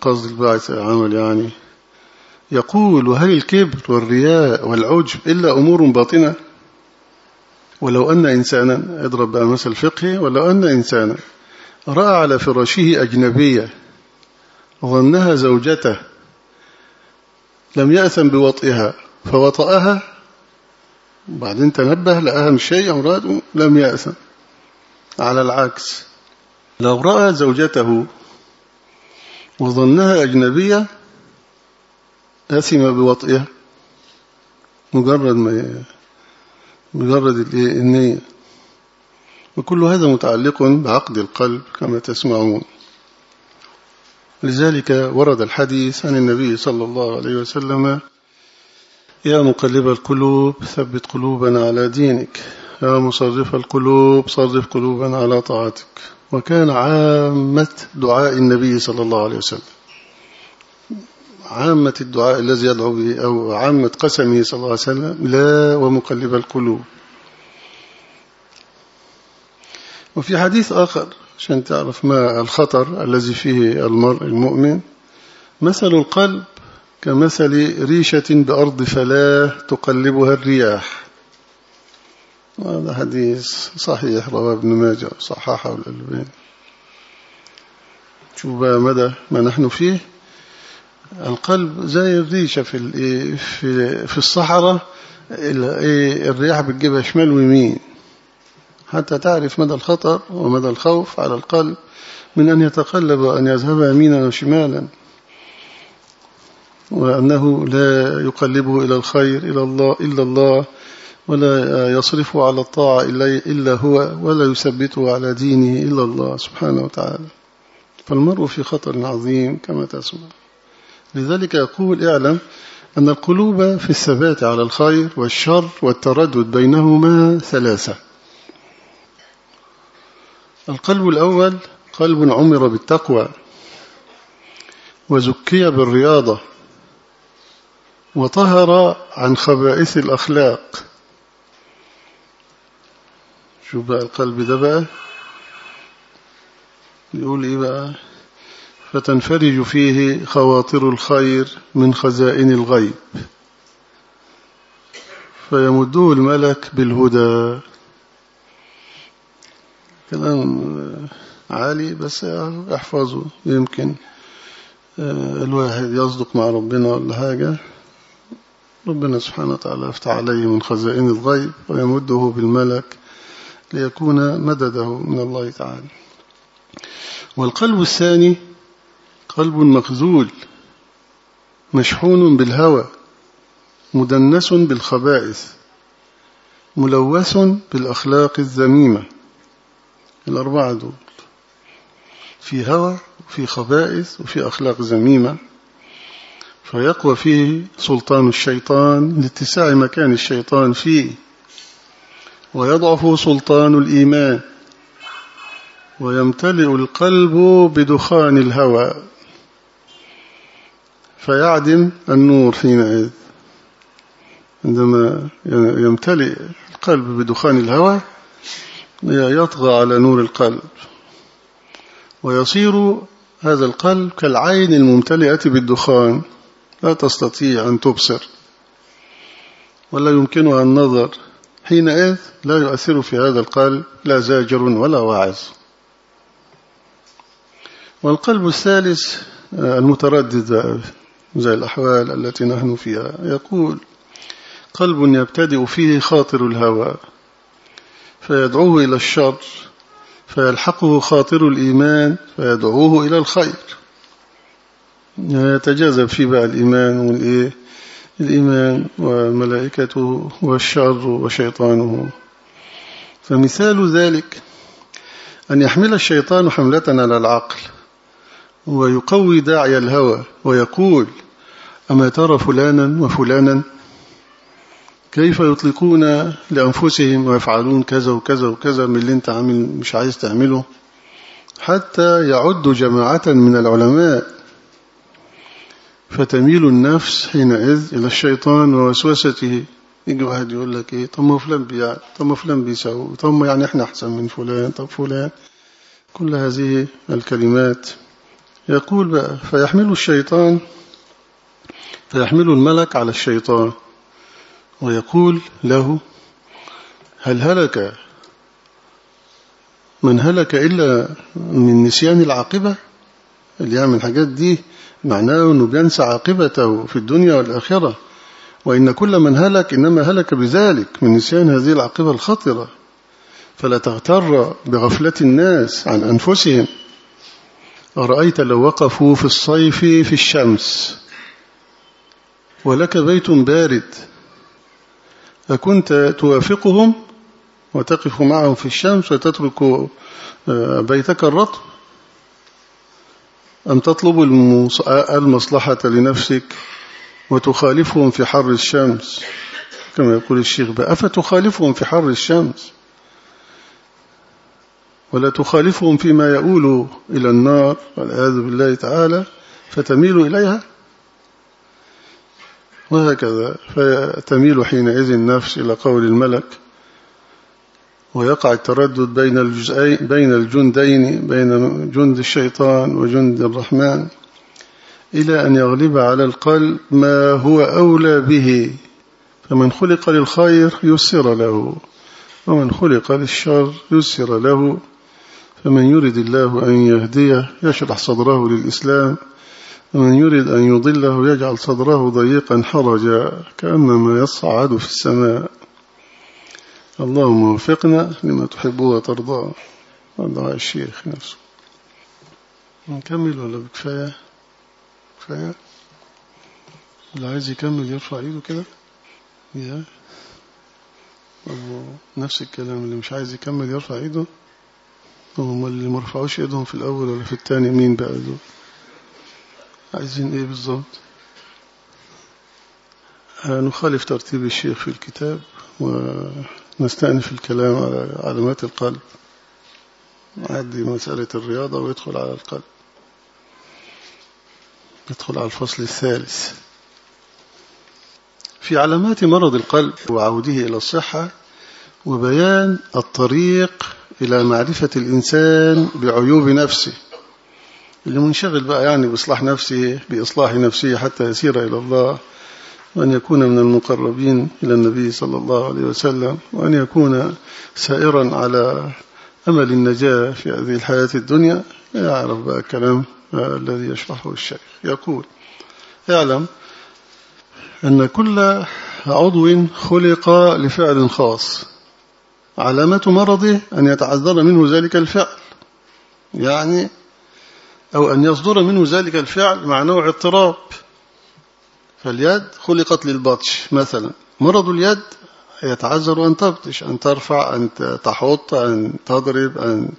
قصد الباعث العمل يعني. يقول وهل الكبر والرياء والعجب إلا أمور باطنة؟ ولو أن إنسانا اضرب بقى مثل فقهي ولو أن إنسانا رأى على فراشه أجنبية ظنها زوجته لم يأثم بوطئها فوطأها بعدين تنبه مش شيء أمراده لم يأثم على العكس. لو رأى زوجته وظنها أجنبية أثم بوطئها مجرد ما مجرد النية وكل هذا متعلق بعقد القلب كما تسمعون. لذلك ورد الحديث عن النبي صلى الله عليه وسلم يا مقلب القلوب ثبت قلوبنا على دينك. يا مصرف القلوب صرف قلوبنا على طاعتك. وكان عامة دعاء النبي صلى الله عليه وسلم. عامة الدعاء الذي يدعو به أو عامة قسمه صلى الله عليه وسلم لا ومقلب القلوب. وفي حديث آخر عشان تعرف ما الخطر الذي فيه المرء المؤمن مثل القلب كمثل ريشة بأرض فلاه تقلبها الرياح. هذا حديث صحيح رواه ابن ماجه صححه الألباني شوف بقى مدى ما نحن فيه. القلب زي الريشة في في في الصحراء الرياح بتجيبها شمال ويمين. حتى تعرف مدى الخطر ومدى الخوف على القلب من أن يتقلب وأن يذهب يمينا وشمالا. وأنه لا يقلبه إلى الخير إلى الله إلا الله ولا يصرفه على الطاعة إلا هو ولا يثبته على دينه إلا الله سبحانه وتعالى. فالمرء في خطر عظيم كما تسمع. لذلك يقول اعلم أن القلوب في الثبات على الخير والشر والتردد بينهما ثلاثة. القلب الأول قلب عمر بالتقوى وزكي بالرياضة وطهر عن خبائث الأخلاق. شو بقى القلب ده بقى؟ يقول إيه بقى؟ فتنفرج فيه خواطر الخير من خزائن الغيب. فيمده الملك بالهدى. كلام عالي بس أحفظه يمكن آه، الواحد يصدق مع ربنا ولا حاجة. ربنا سبحانه وتعالى يفتح عليه من خزائن الغيب ويمده بالملك ليكون مدده من الله تعالى. والقلب الثاني قلب مخزول مشحون بالهوى مدنس بالخبائث ملوث بالأخلاق الذميمة. الأربعة دول في هوى وفي خبائث وفي أخلاق ذميمة. فيقوى فيه سلطان الشيطان لاتساع مكان الشيطان فيه. ويضعف سلطان الإيمان. ويمتلئ القلب بدخان الهوى. فيعدم النور حينئذ. عندما يمتلئ القلب بدخان الهوى يطغى على نور القلب. ويصير هذا القلب كالعين الممتلئة بالدخان. لا تستطيع أن تبصر ولا يمكنها النظر. حينئذ لا يؤثر في هذا القلب لا زاجر ولا واعظ. والقلب الثالث المتردد زي الأحوال التي نحن فيها. يقول قلب يبتدئ فيه خاطر الهوى فيدعوه إلى الشر فيلحقه خاطر الإيمان فيدعوه إلى الخير. يتجاذب فيه بقى الإيمان والإيه؟ الإيمان وملائكته والشر وشيطانه. فمثال ذلك أن يحمل الشيطان حملة على العقل ويقوي داعي الهوى ويقول أما ترى فلانا وفلانا؟ كيف يطلقون لأنفسهم ويفعلون كذا وكذا وكذا من اللي انت عامل مش عايز تعمله؟ حتى يعد جماعة من العلماء فتميل النفس حينئذ إلى الشيطان ووسوسته. يجي واحد يقول لك إيه؟ طب ما فلان بيعمل طب ما فلان بيسوي طب ما يعني إحنا أحسن من فلان؟ طب فلان؟ كل هذه الكلمات. يقول بقى فيحمل الشيطان فيحمل الملك على الشيطان. ويقول له هل هلك؟ من هلك إلا من نسيان العاقبة؟ اللي يعمل الحاجات دي معناه أنه بينسى عاقبته في الدنيا والآخرة. وإن كل من هلك إنما هلك بذلك من نسيان هذه العاقبة الخطرة. فلا تغتر بغفلة الناس عن أنفسهم. أرأيت لو وقفوا في الصيف في الشمس؟ ولك بيت بارد. أكنت توافقهم؟ وتقف معهم في الشمس وتترك آه، بيتك الرطب؟ أم تطلب المصلحة لنفسك وتخالفهم في حر الشمس؟ كما يقول الشيخ بقى أفتخالفهم في حر الشمس؟ ولا تخالفهم فيما يؤول إلى النار؟ والعياذ بالله تعالى فتميل إليها؟ وهكذا فتميل حينئذ النفس إلى قول الملك ويقع التردد بين الجزئين بين الجندين بين جند الشيطان وجند الرحمن إلى أن يغلب على القلب ما هو أولى به. فمن خلق للخير يسر له ومن خلق للشر يسر له. فمن يرد الله أن يهديه يشرح صدره للإسلام ومن يريد أن يضله يجعل صدره ضيقا حرجا كأنما يصعد في السماء. اللهم وفقنا لما تحبه وترضاه هذا الشيخ نفسه نكمل ولا بكفاية؟ كفاية؟ اللي عايز يكمل يرفع ايده كده؟ يا. نفس الكلام. اللي مش عايز يكمل يرفع ايده هم اللي ما رفعوش ايدهم في الأول ولا في الثاني مين بقى دول؟ عايزين إيه بالضبط نخالف ترتيب الشيخ في الكتاب ونستأنف الكلام على علامات القلب. عدي مسألة الرياضة ويدخل على القلب. يدخل على الفصل الثالث. في علامات مرض القلب وعوده إلى الصحة وبيان الطريق إلى معرفة الإنسان بعيوب نفسه. اللي منشغل بقى يعني بإصلاح نفسه بإصلاح نفسه حتى يسير إلى الله وأن يكون من المقربين إلى النبي صلى الله عليه وسلم وأن يكون سائرا على أمل النجاة في هذه الحياة الدنيا. يعرف بقى الكلام الذي يشرحه الشيخ. يقول اعلم أن كل عضو خلق لفعل خاص. علامة مرضه أن يتعذر منه ذلك الفعل. يعني أو أن يصدر منه ذلك الفعل مع نوع اضطراب. فاليد خلقت للبطش مثلا. مرض اليد يتعذر أن تبطش أن ترفع أن تحط أن تضرب أن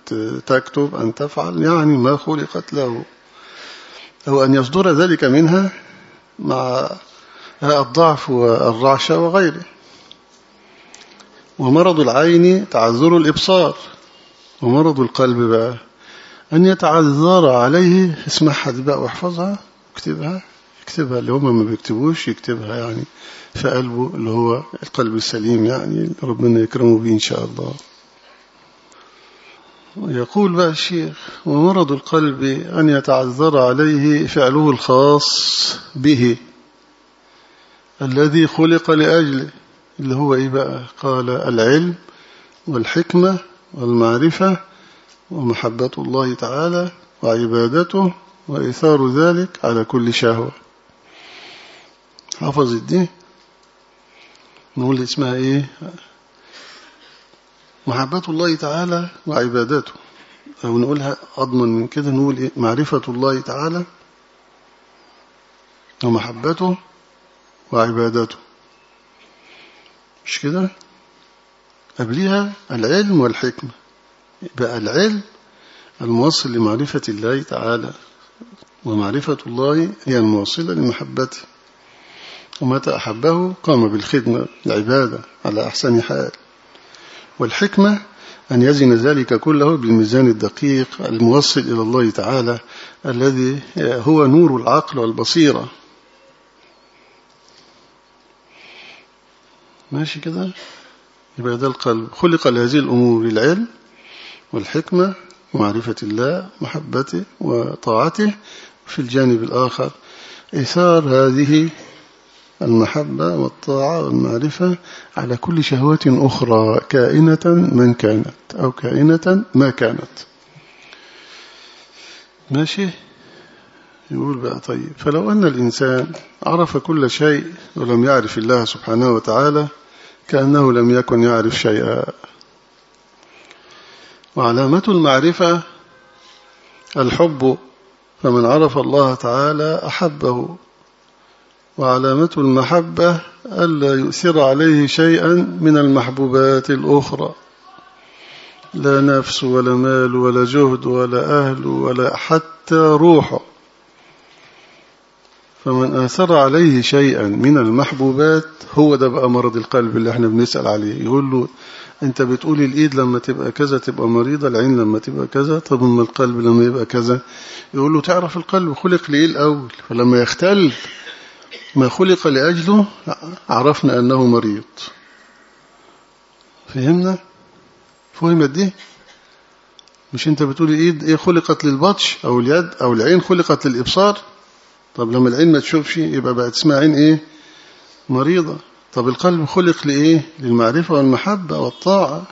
تكتب أن تفعل يعني ما خلقت له. أو أن يصدر ذلك منها مع الضعف والرعشة وغيره. ومرض العين تعذر الإبصار. ومرض القلب بقى أن يتعذر عليه اسمعها دي بقى واحفظها اكتبها. يكتبها اللي هم ما بيكتبوش يكتبها يعني في قلبه اللي هو القلب السليم يعني ربنا يكرمه به إن شاء الله. يقول بقى الشيخ ومرض القلب أن يتعذر عليه فعله الخاص به الذي خلق لأجله اللي هو إيه بقى؟ قال العلم والحكمة والمعرفة ومحبة الله تعالى وعبادته وإثار ذلك على كل شهوة. حفظت دي نقول اسمها إيه؟ محبة الله تعالى وعبادته أو نقولها أضمن من كده نقول إيه؟ معرفة الله تعالى ومحبته وعبادته مش كده؟ قبلها العلم والحكمة. بقى العلم الموصل لمعرفة الله تعالى ومعرفة الله هي الموصلة لمحبته. ومتى أحبه قام بالخدمة العبادة على أحسن حال. والحكمة أن يزن ذلك كله بالميزان الدقيق الموصل إلى الله تعالى الذي هو نور العقل والبصيرة. ماشي كده؟ يبقى ده القلب. خلق لهذه الأمور العلم والحكمة ومعرفة الله محبته وطاعته في الجانب الآخر. إثار هذه المحبة والطاعة والمعرفة على كل شهوة أخرى كائنة من كانت أو كائنة ما كانت. ماشي؟ يقول بقى طيب فلو أن الإنسان عرف كل شيء ولم يعرف الله سبحانه وتعالى كأنه لم يكن يعرف شيئا. وعلامة المعرفة الحب فمن عرف الله تعالى أحبه. وعلامة المحبة ألا يؤثر عليه شيئا من المحبوبات الأخرى. لا نفس ولا مال ولا جهد ولا أهل ولا حتى روح. فمن آثر عليه شيئا من المحبوبات هو ده بقى مرض القلب اللي إحنا بنسأل عليه. يقول له أنت بتقولي الإيد لما تبقى كذا تبقى مريضة العين لما تبقى كذا طب اما القلب لما يبقى كذا؟ يقول له تعرف القلب خلق ليه الأول؟ فلما يختل ما خلق لأجله عرفنا أنه مريض. فهمنا؟ فهمت دي؟ مش أنت بتقولي الايد إيه خلقت للبطش أو اليد أو العين خلقت للإبصار؟ طب لما العين ما تشوفش يبقى بقت اسمها عين إيه؟ مريضة. طب القلب خلق لإيه؟ للمعرفة والمحبة والطاعة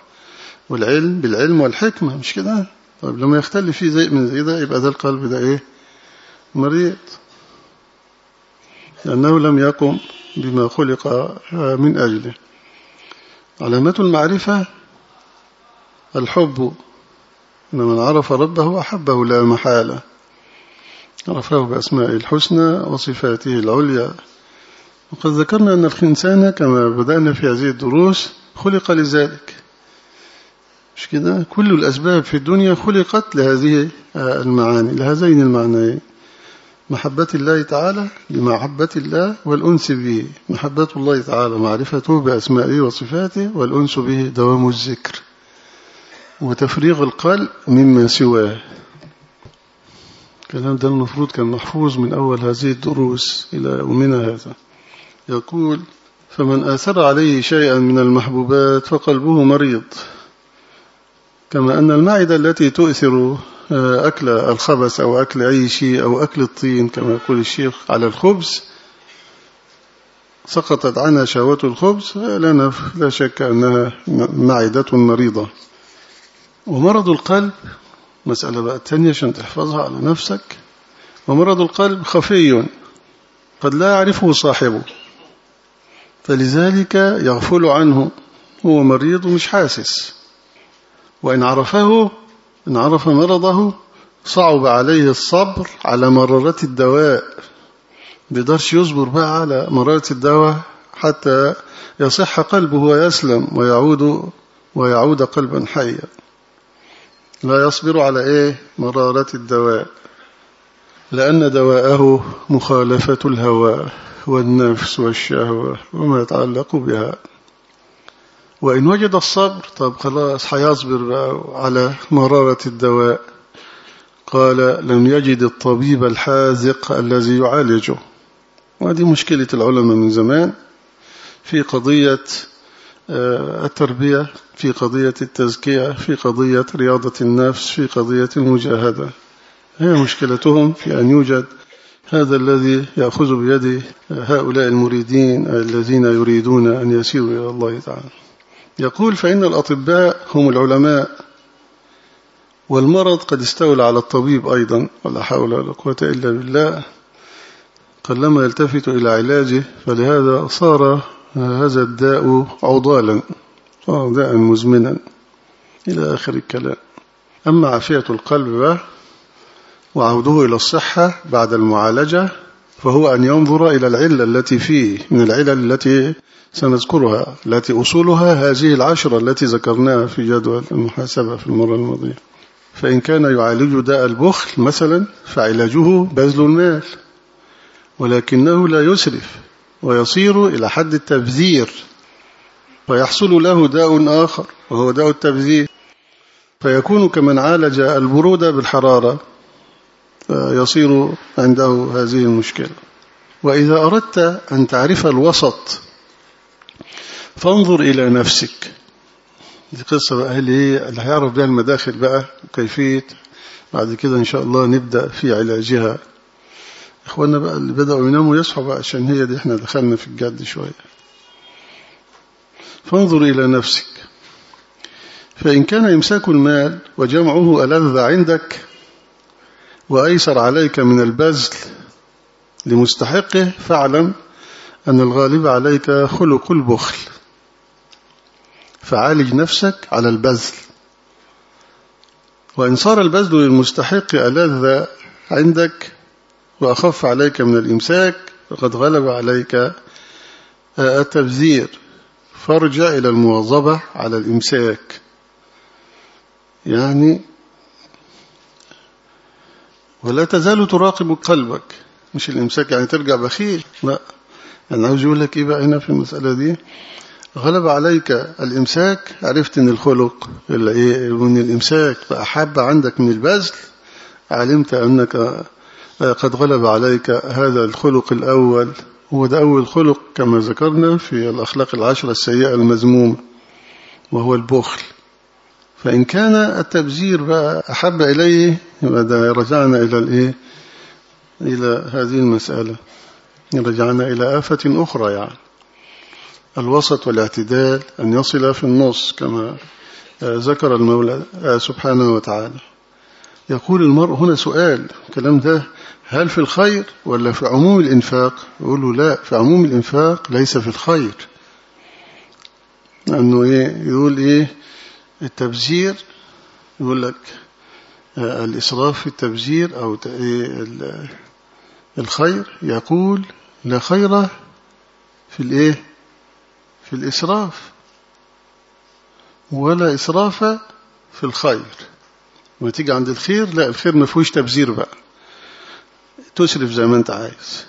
والعلم بالعلم والحكمة مش كده؟ طيب لما يختل فيه زي من زي ده يبقى ده القلب ده إيه؟ مريض. لأنه لم يقم بما خلق من أجله. علامة المعرفة الحب. إن من عرف ربه أحبه لا محالة. عرفه بأسماء الحسنى وصفاته العليا. وقد ذكرنا أن الإنسان كما بدأنا في هذه الدروس خلق لذلك. مش كده؟ كل الأسباب في الدنيا خلقت لهذه المعاني لهذين المعنيين. محبة الله تعالى لمحبة الله والأنس به. محبة الله تعالى معرفته بأسمائه وصفاته والأنس به دوام الذكر. وتفريغ القلب مما سواه. الكلام ده المفروض كان محفوظ من أول هذه الدروس إلى يومنا هذا. يقول فمن آثر عليه شيئا من المحبوبات فقلبه مريض. كما أن المعدة التي تؤثر أكل الخبث أو أكل أي شيء أو أكل الطين كما يقول الشيخ على الخبز سقطت عنها شهوة الخبز لا, لا شك أنها معدة مريضة. ومرض القلب مسألة بقى الثانية عشان تحفظها على نفسك. ومرض القلب خفي قد لا يعرفه صاحبه فلذلك يغفل عنه هو مريض ومش حاسس. وإن عرفه إن عرف مرضه صعب عليه الصبر على مرارة الدواء. بيقدرش يصبر بقى على مرارة الدواء حتى يصح قلبه ويسلم ويعود ويعود قلبا حيا. لا يصبر على إيه؟ مرارة الدواء. لأن دواءه مخالفة الهوى والنفس والشهوة وما يتعلق بها. وإن وجد الصبر طب خلاص حيصبر على مرارة الدواء. قال لم يجد الطبيب الحاذق الذي يعالجه. وهذه مشكلة العلماء من زمان في قضية آه، التربية في قضية التزكية في قضية رياضة النفس في قضية المجاهدة. هي مشكلتهم في أن يوجد هذا الذي يأخذ بيد هؤلاء المريدين الذين يريدون أن يسيروا إلى الله تعالى. يقول فإن الأطباء هم العلماء والمرض قد استولى على الطبيب أيضا ولا حول ولا قوة إلا بالله. قلما يلتفت إلى علاجه فلهذا صار هذا الداء عضالا داء مزمنا إلى آخر الكلام. أما عافية القلب وعوده إلى الصحة بعد المعالجة فهو أن ينظر إلى العلة التي فيه من العلل التي سنذكرها التي أصولها هذه العشرة التي ذكرناها في جدول المحاسبة في المرة الماضية. فإن كان يعالج داء البخل مثلا فعلاجه بذل المال. ولكنه لا يسرف ويصير إلى حد التبذير. فيحصل له داء آخر وهو داء التبذير. فيكون كمن عالج البرودة بالحرارة فيصير عنده هذه المشكلة. وإذا أردت أن تعرف الوسط فانظر إلى نفسك. دي قصة بقى اللي اللي هيعرف بها المداخل بقى وكيفية. بعد كده إن شاء الله نبدأ في علاجها. إخواننا بقى اللي بدأوا يناموا يصحوا بقى عشان هي دي إحنا دخلنا في الجد شوية. فانظر إلى نفسك. فإن كان إمساك المال وجمعه ألذ عندك وأيسر عليك من البذل لمستحقه فاعلم أن الغالب عليك خلق البخل. فعالج نفسك على البذل. وإن صار البذل للمستحق ألذ عندك وأخف عليك من الإمساك فقد غلب عليك التبذير. فارجع إلى المواظبة على الإمساك. يعني ولا تزال تراقب قلبك. مش الإمساك يعني ترجع بخيل. لا. أنا عاوز أقول لك إيه بقى هنا في المسألة دي؟ غلب عليك الإمساك. عرفت أن الخلق من الإمساك فأحب عندك من البذل. علمت أنك قد غلب عليك هذا الخلق الأول. هو ده أول خلق كما ذكرنا في الأخلاق العشرة السيئة المذمومة وهو البخل. فإن كان التبذير بقى أحب إليه رجعنا إلى الإيه؟ إلى هذه المسألة. رجعنا إلى آفة أخرى يعني. الوسط والاعتدال أن يصل في النص كما ذكر المولى سبحانه وتعالى. يقول المرء هنا سؤال الكلام ده هل في الخير ولا في عموم الإنفاق؟ يقول له لا في عموم الإنفاق ليس في الخير. لأنه إيه؟ يقول إيه؟ التبذير يقول لك الإسراف في التبذير أو الخير يقول لا خير في الإيه؟ في الإسراف ولا إسراف في الخير. ما تيجي عند الخير لا الخير ما فيهوش تبذير بقى. تسرف زي ما انت عايز.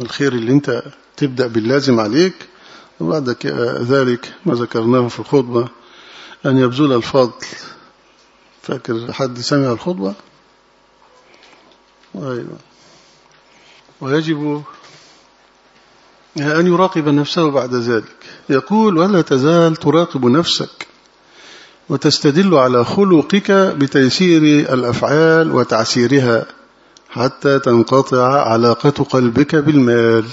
الخير اللي انت تبدأ باللازم عليك وبعد ذلك ما ذكرناه في الخطبة أن يبذل الفضل. فاكر حد سمع الخطبة؟ أيوة. ويجب أن يراقب نفسه بعد ذلك. يقول ولا تزال تراقب نفسك وتستدل على خلقك بتيسير الأفعال وتعسيرها حتى تنقطع علاقة قلبك بالمال.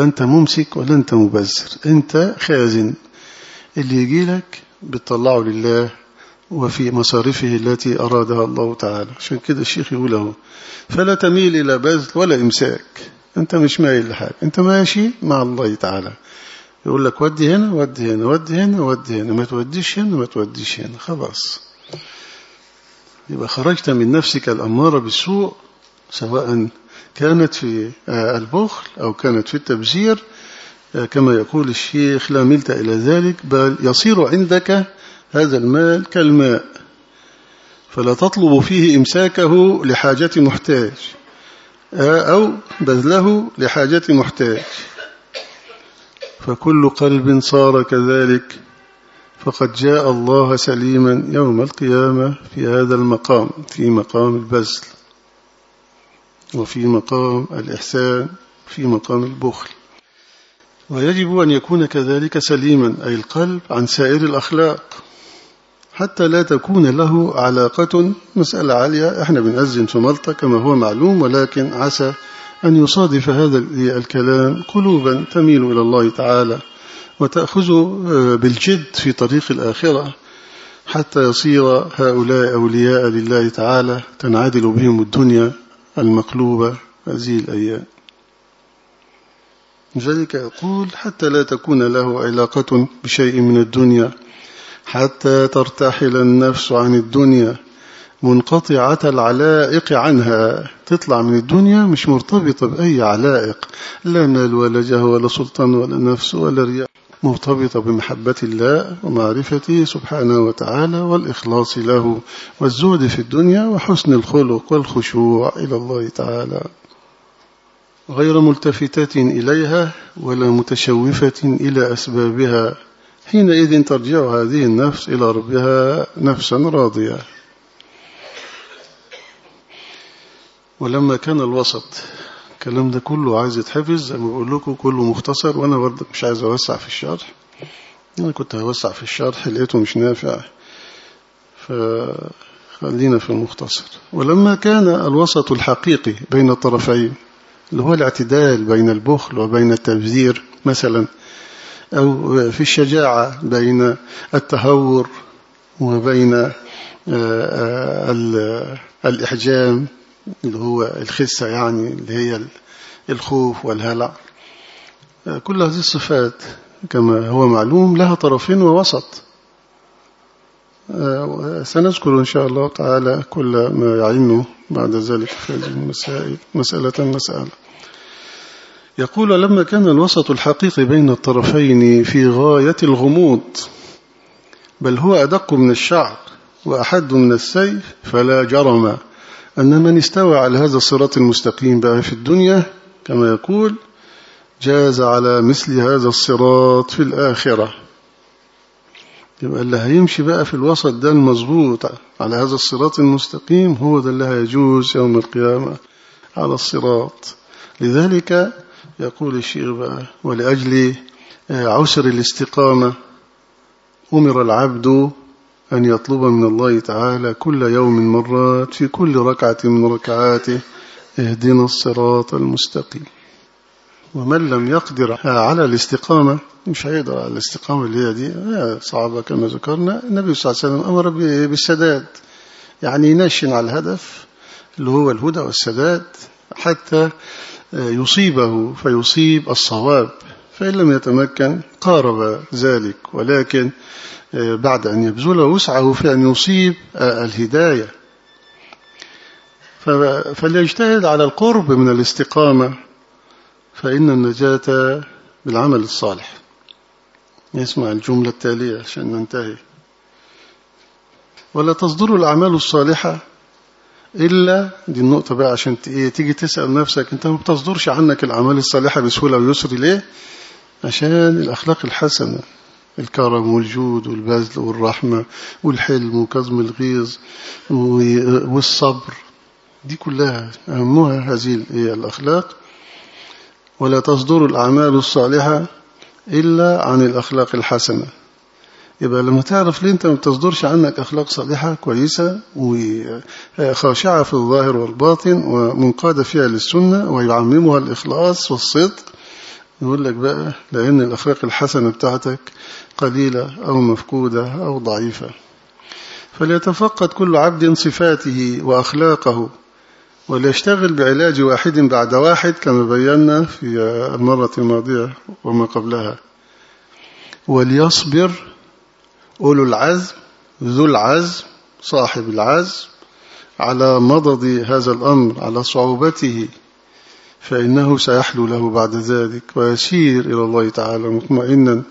لا أنت ممسك ولا أنت مبذر أنت خازن. اللي يجي لك بتطلعه لله وفي مصارفه التي أرادها الله تعالى. عشان كده الشيخ يقوله فلا تميل إلى بذل ولا إمساك. أنت مش مايل لحاجة. أنت ماشي مع الله تعالى. يقول لك ودي هنا ودي هنا ودي هنا ودي هنا. ما توديش هنا ما توديش هنا. خلاص. يبقى خرجت من نفسك الأمارة بالسوء سواء كانت في البخل أو كانت في التبذير كما يقول الشيخ لا ملت إلى ذلك بل يصير عندك هذا المال كالماء فلا تطلب فيه إمساكه لحاجة محتاج أو بذله لحاجة محتاج. فكل قلب صار كذلك فقد جاء الله سليما يوم القيامة في هذا المقام في مقام البذل. وفي مقام الإحسان في مقام البخل. ويجب أن يكون كذلك سليما أي القلب عن سائر الأخلاق. حتى لا تكون له علاقة مسألة عالية إحنا بنأذن في ملطة كما هو معلوم ولكن عسى أن يصادف هذا الكلام قلوبا تميل إلى الله تعالى وتأخذ بالجد في طريق الآخرة. حتى يصير هؤلاء أولياء لله تعالى تنعدل بهم الدنيا. المقلوبة هذه الأيام. لذلك يقول حتى لا تكون له علاقة بشيء من الدنيا حتى ترتحل النفس عن الدنيا منقطعة العلائق عنها. تطلع من الدنيا مش مرتبطة بأي علائق. لا مال ولا جاه ولا سلطان ولا نفس ولا رياء مرتبطة بمحبة الله ومعرفته سبحانه وتعالى والإخلاص له والزهد في الدنيا وحسن الخلق والخشوع إلى الله تعالى. غير ملتفتة إليها ولا متشوفة إلى أسبابها. حينئذ ترجع هذه النفس إلى ربها نفسا راضية. ولما كان الوسط الكلام ده كله عايز يتحفظ زي ما بقول لكم كله مختصر وأنا برضه مش عايز أوسع في الشرح. أنا كنت هوسع في الشرح لقيته مش نافع. فخلينا في المختصر. ولما كان الوسط الحقيقي بين الطرفين اللي هو الاعتدال بين البخل وبين التبذير مثلا أو في الشجاعة بين التهور وبين الإحجام اللي هو الخسة يعني اللي هي الخوف والهلع. كل هذه الصفات كما هو معلوم لها طرفين ووسط. سنذكر إن شاء الله تعالى كل ما يعينه بعد ذلك في هذه المسائل مسألة مسألة. يقول لما كان الوسط الحقيقي بين الطرفين في غاية الغموض بل هو أدق من الشعر وأحد من السيف فلا جرم. أن من استوى على هذا الصراط المستقيم بقى في الدنيا كما يقول جاز على مثل هذا الصراط في الآخرة. يبقى اللي هيمشي بقى في الوسط ده المظبوط على هذا الصراط المستقيم هو ده اللي هيجوز يوم القيامة على الصراط. لذلك يقول الشيخ بقى ولأجل عسر الاستقامة أمر العبد أن يطلب من الله تعالى كل يوم مرات في كل ركعة من ركعاته اهدنا الصراط المستقيم. ومن لم يقدر على الاستقامة مش هيقدر على الاستقامة اللي هي دي. صعبة كما ذكرنا النبي صلى الله عليه وسلم أمر بالسداد. يعني ينشن على الهدف اللي هو الهدى والسداد حتى يصيبه فيصيب الصواب. فإن لم يتمكن قارب ذلك. ولكن بعد أن يبذل وسعه في أن يصيب الهداية. فليجتهد على القرب من الاستقامة فإن النجاة بالعمل الصالح. يسمع الجملة التالية عشان ننتهي. ولا تصدر الأعمال الصالحة إلا دي النقطة بقى عشان تيجي تسأل نفسك أنت ما بتصدرش عنك الأعمال الصالحة بسهولة ويسر ليه؟ عشان الأخلاق الحسنة. الكرم والجود والبذل والرحمة والحلم وكظم الغيظ والصبر. دي كلها أهمها هذه الأخلاق. ولا تصدر الأعمال الصالحة إلا عن الأخلاق الحسنة. يبقى لما تعرف ليه أنت ما بتصدرش عنك أخلاق صالحة كويسة وخاشعة في الظاهر والباطن ومنقادة فيها للسنة ويعممها الإخلاص والصدق يقول لك بقى لأن الأخلاق الحسنة بتاعتك قليلة أو مفقودة أو ضعيفة. فليتفقد كل عبد صفاته وأخلاقه وليشتغل بعلاج واحد بعد واحد كما بينا في المرة الماضية وما قبلها. وليصبر أولو العزم ذو العزم صاحب العزم على مضض هذا الأمر على صعوبته. فإنه سيحلو له بعد ذلك ويسير إلى الله تعالى مطمئنا.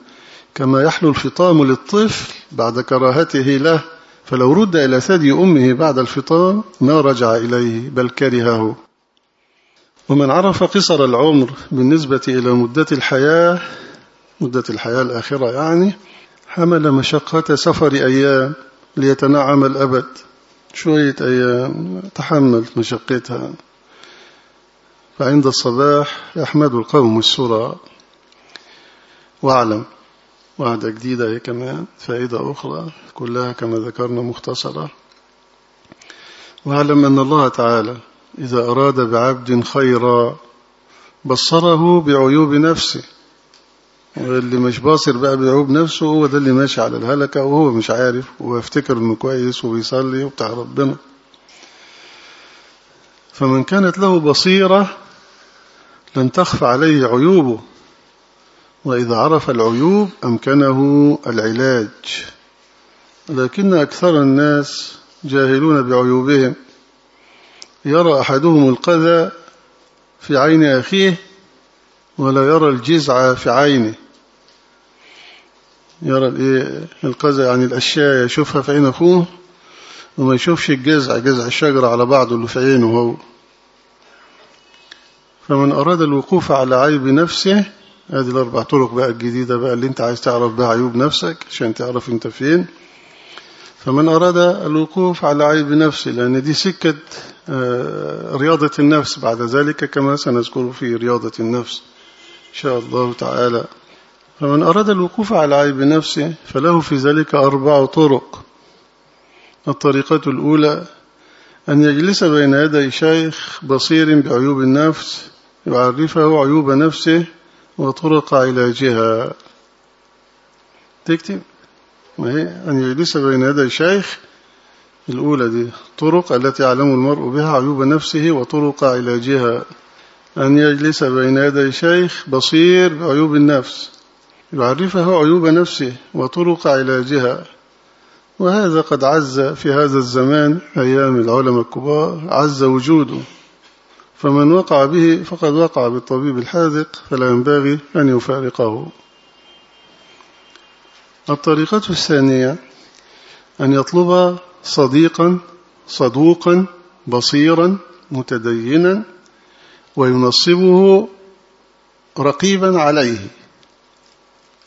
كما يحلو الفطام للطفل بعد كراهته له فلو رد إلى ثدي أمه بعد الفطام ما رجع إليه بل كرهه. ومن عرف قصر العمر بالنسبة إلى مدة الحياة مدة الحياة الآخرة يعني حمل مشقة سفر أيام ليتنعم الأبد. شوية أيام تحمل مشقتها. فعند الصباح يحمد القوم السرى. واعلم. وعدة جديدة هي كمان فائدة أخرى كلها كما ذكرنا مختصرة. واعلم أن الله تعالى إذا أراد بعبد خيرا بصره بعيوب نفسه. واللي مش باصر بقى بعيوب نفسه هو ده اللي ماشي على الهلكة وهو مش عارف ويفتكر إنه كويس وبيصلي وبتاع ربنا. فمن كانت له بصيرة لن تخفى عليه عيوبه. وإذا عرف العيوب أمكنه العلاج. لكن أكثر الناس جاهلون بعيوبهم. يرى أحدهم القذى في عين أخيه ولا يرى الجزع في عينه. يرى القذى يعني الأشياء يشوفها في عين أخوه وما يشوفش الجزع جزع الشجرة على بعضه اللي في عينه هو. فمن أراد الوقوف على عيب نفسه هذه الأربع طرق بقى الجديدة بقى اللي انت عايز تعرف بها عيوب نفسك عشان تعرف انت فين. فمن أراد الوقوف على عيب نفسه لأن دي سكة رياضة النفس. بعد ذلك كما سنذكر في رياضة النفس إن شاء الله تعالى. فمن أراد الوقوف على عيب نفسه فله في ذلك أربع طرق. الطريقة الأولى أن يجلس بين يدي شيخ بصير بعيوب النفس يعرفه عيوب نفسه وطرق علاجها تكتب. ما هي؟ أن يجلس بين يدي شيخ الأولى دي. طرق التي يعلم المرء بها عيوب نفسه وطرق علاجها أن يجلس بين يدي شيخ بصير بعيوب النفس. يعرفه عيوب نفسه وطرق علاجها وهذا قد عز في هذا الزمان أيام العلماء الكبار عز وجوده. فمن وقع به فقد وقع بالطبيب الحاذق فلا ينبغي أن يفارقه. الطريقة الثانية أن يطلب صديقا صدوقا بصيرا متدينا وينصبه رقيبا عليه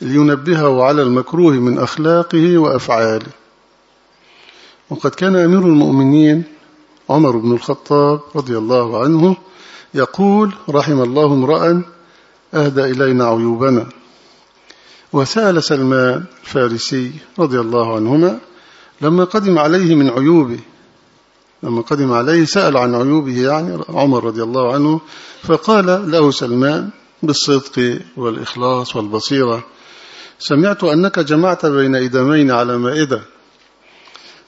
لينبهه على المكروه من أخلاقه وأفعاله. وقد كان أمير المؤمنين عمر بن الخطاب رضي الله عنه يقول رحم الله امرأ أهدى إلينا عيوبنا. وسأل سلمان الفارسي رضي الله عنهما لما قدم عليه من عيوبه. لما قدم عليه سأل عن عيوبه يعني عمر رضي الله عنه فقال له سلمان بالصدق والإخلاص والبصيرة سمعت أنك جمعت بين إدمين على مائدة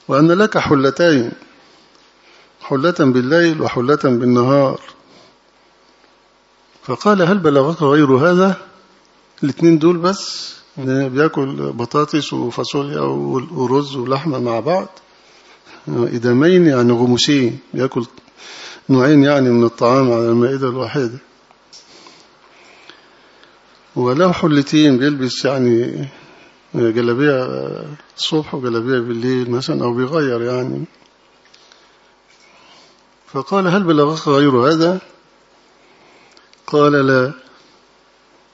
وأن لك حلتين. حلة بالليل وحلة بالنهار. فقال هل بلغك غير هذا؟ الاثنين دول بس بياكل بطاطس وفاصوليا ورز ولحمة مع بعض. إدامين يعني غمسين بياكل نوعين يعني من الطعام على المائدة الواحدة. وله حلتين بيلبس يعني جلابية الصبح وجلابية بالليل مثلا أو بيغير يعني. فقال هل بلغك غير هذا؟ قال لا.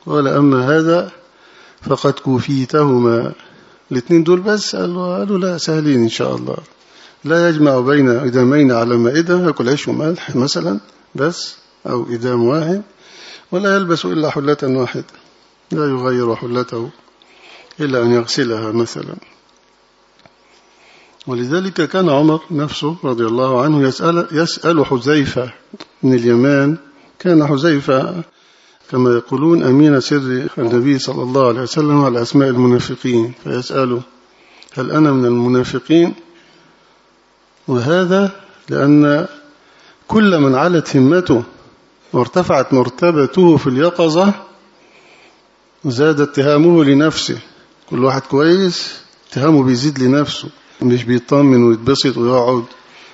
قال أما هذا فقد كوفيتهما. الاثنين دول بس؟ قالوا, قالوا لا سهلين إن شاء الله. لا يجمع بين إدامين على مائدة يأكل عيش وملح مثلا بس أو إدام واحد ولا يلبس إلا حلة واحدة لا يغير حلته إلا أن يغسلها مثلا. ولذلك كان عمر نفسه رضي الله عنه يسأل, يسأل حزيفة من اليمان. كان حزيفة كما يقولون أمين سر النبي صلى الله عليه وسلم على أسماء المنافقين فيسأله هل أنا من المنافقين؟ وهذا لأن كل من علت همته وارتفعت مرتبته في اليقظة زاد اتهامه لنفسه. كل واحد كويس اتهامه بيزيد لنفسه. مش بيطمن ويتبسط ويقعد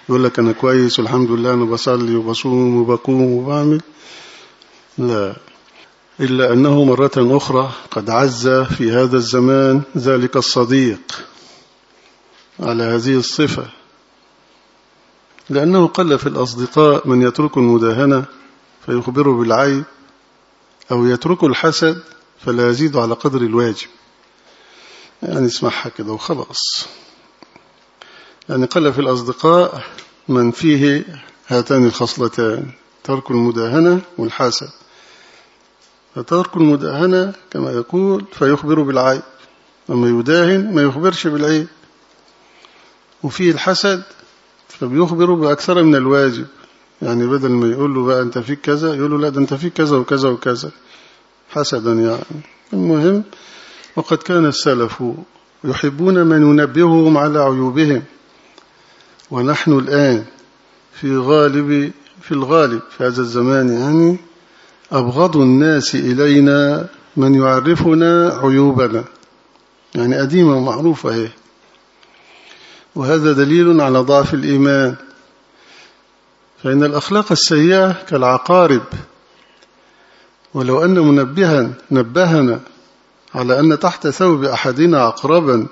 يقول لك أنا كويس والحمد لله أنا بصلي وبصوم وبقوم وبعمل. لا إلا أنه مرة أخرى قد عز في هذا الزمان ذلك الصديق على هذه الصفة. لأنه قل في الأصدقاء من يترك المداهنة فيخبره بالعيب أو يترك الحسد فلا يزيد على قدر الواجب. يعني اسمعها كده وخلاص. يعني قل في الأصدقاء من فيه هاتان الخصلتان ترك المداهنة والحسد فترك المداهنة كما يقول فيخبر بالعيب لما يداهن ما يخبرش بالعيب. وفيه الحسد فبيخبره بأكثر من الواجب يعني بدل ما يقول له بقى أنت فيك كذا يقول له لا ده أنت فيك كذا وكذا وكذا. حسدا يعني. المهم وقد كان السلف يحبون من ينبههم على عيوبهم. ونحن الآن في غالب في الغالب في هذا الزمان يعني أبغض الناس إلينا من يعرفنا عيوبنا. يعني قديمة ومعروفة هي. وهذا دليل على ضعف الإيمان. فإن الأخلاق السيئة كالعقارب. ولو أن منبها نبهنا على أن تحت ثوب أحدنا عقربا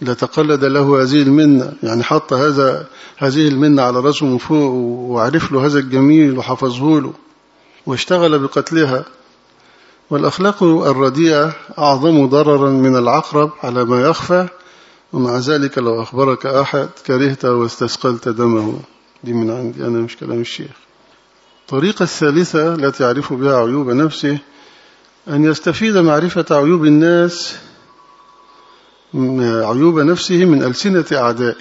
لتقلد له هذه المنة. يعني حط هذا هذه المنة على رأسه من فوق وعرف له هذا الجميل وحفظه له واشتغل بقتلها. والأخلاق الرديئة أعظم ضررا من العقرب على ما يخفى ومع ذلك لو أخبرك أحد كرهت واستثقلت دمه. دي من عندي أنا مش كلام الشيخ. الطريقة الثالثة التي يعرف بها عيوب نفسه أن يستفيد معرفة عيوب الناس عيوب نفسه من ألسنة أعدائه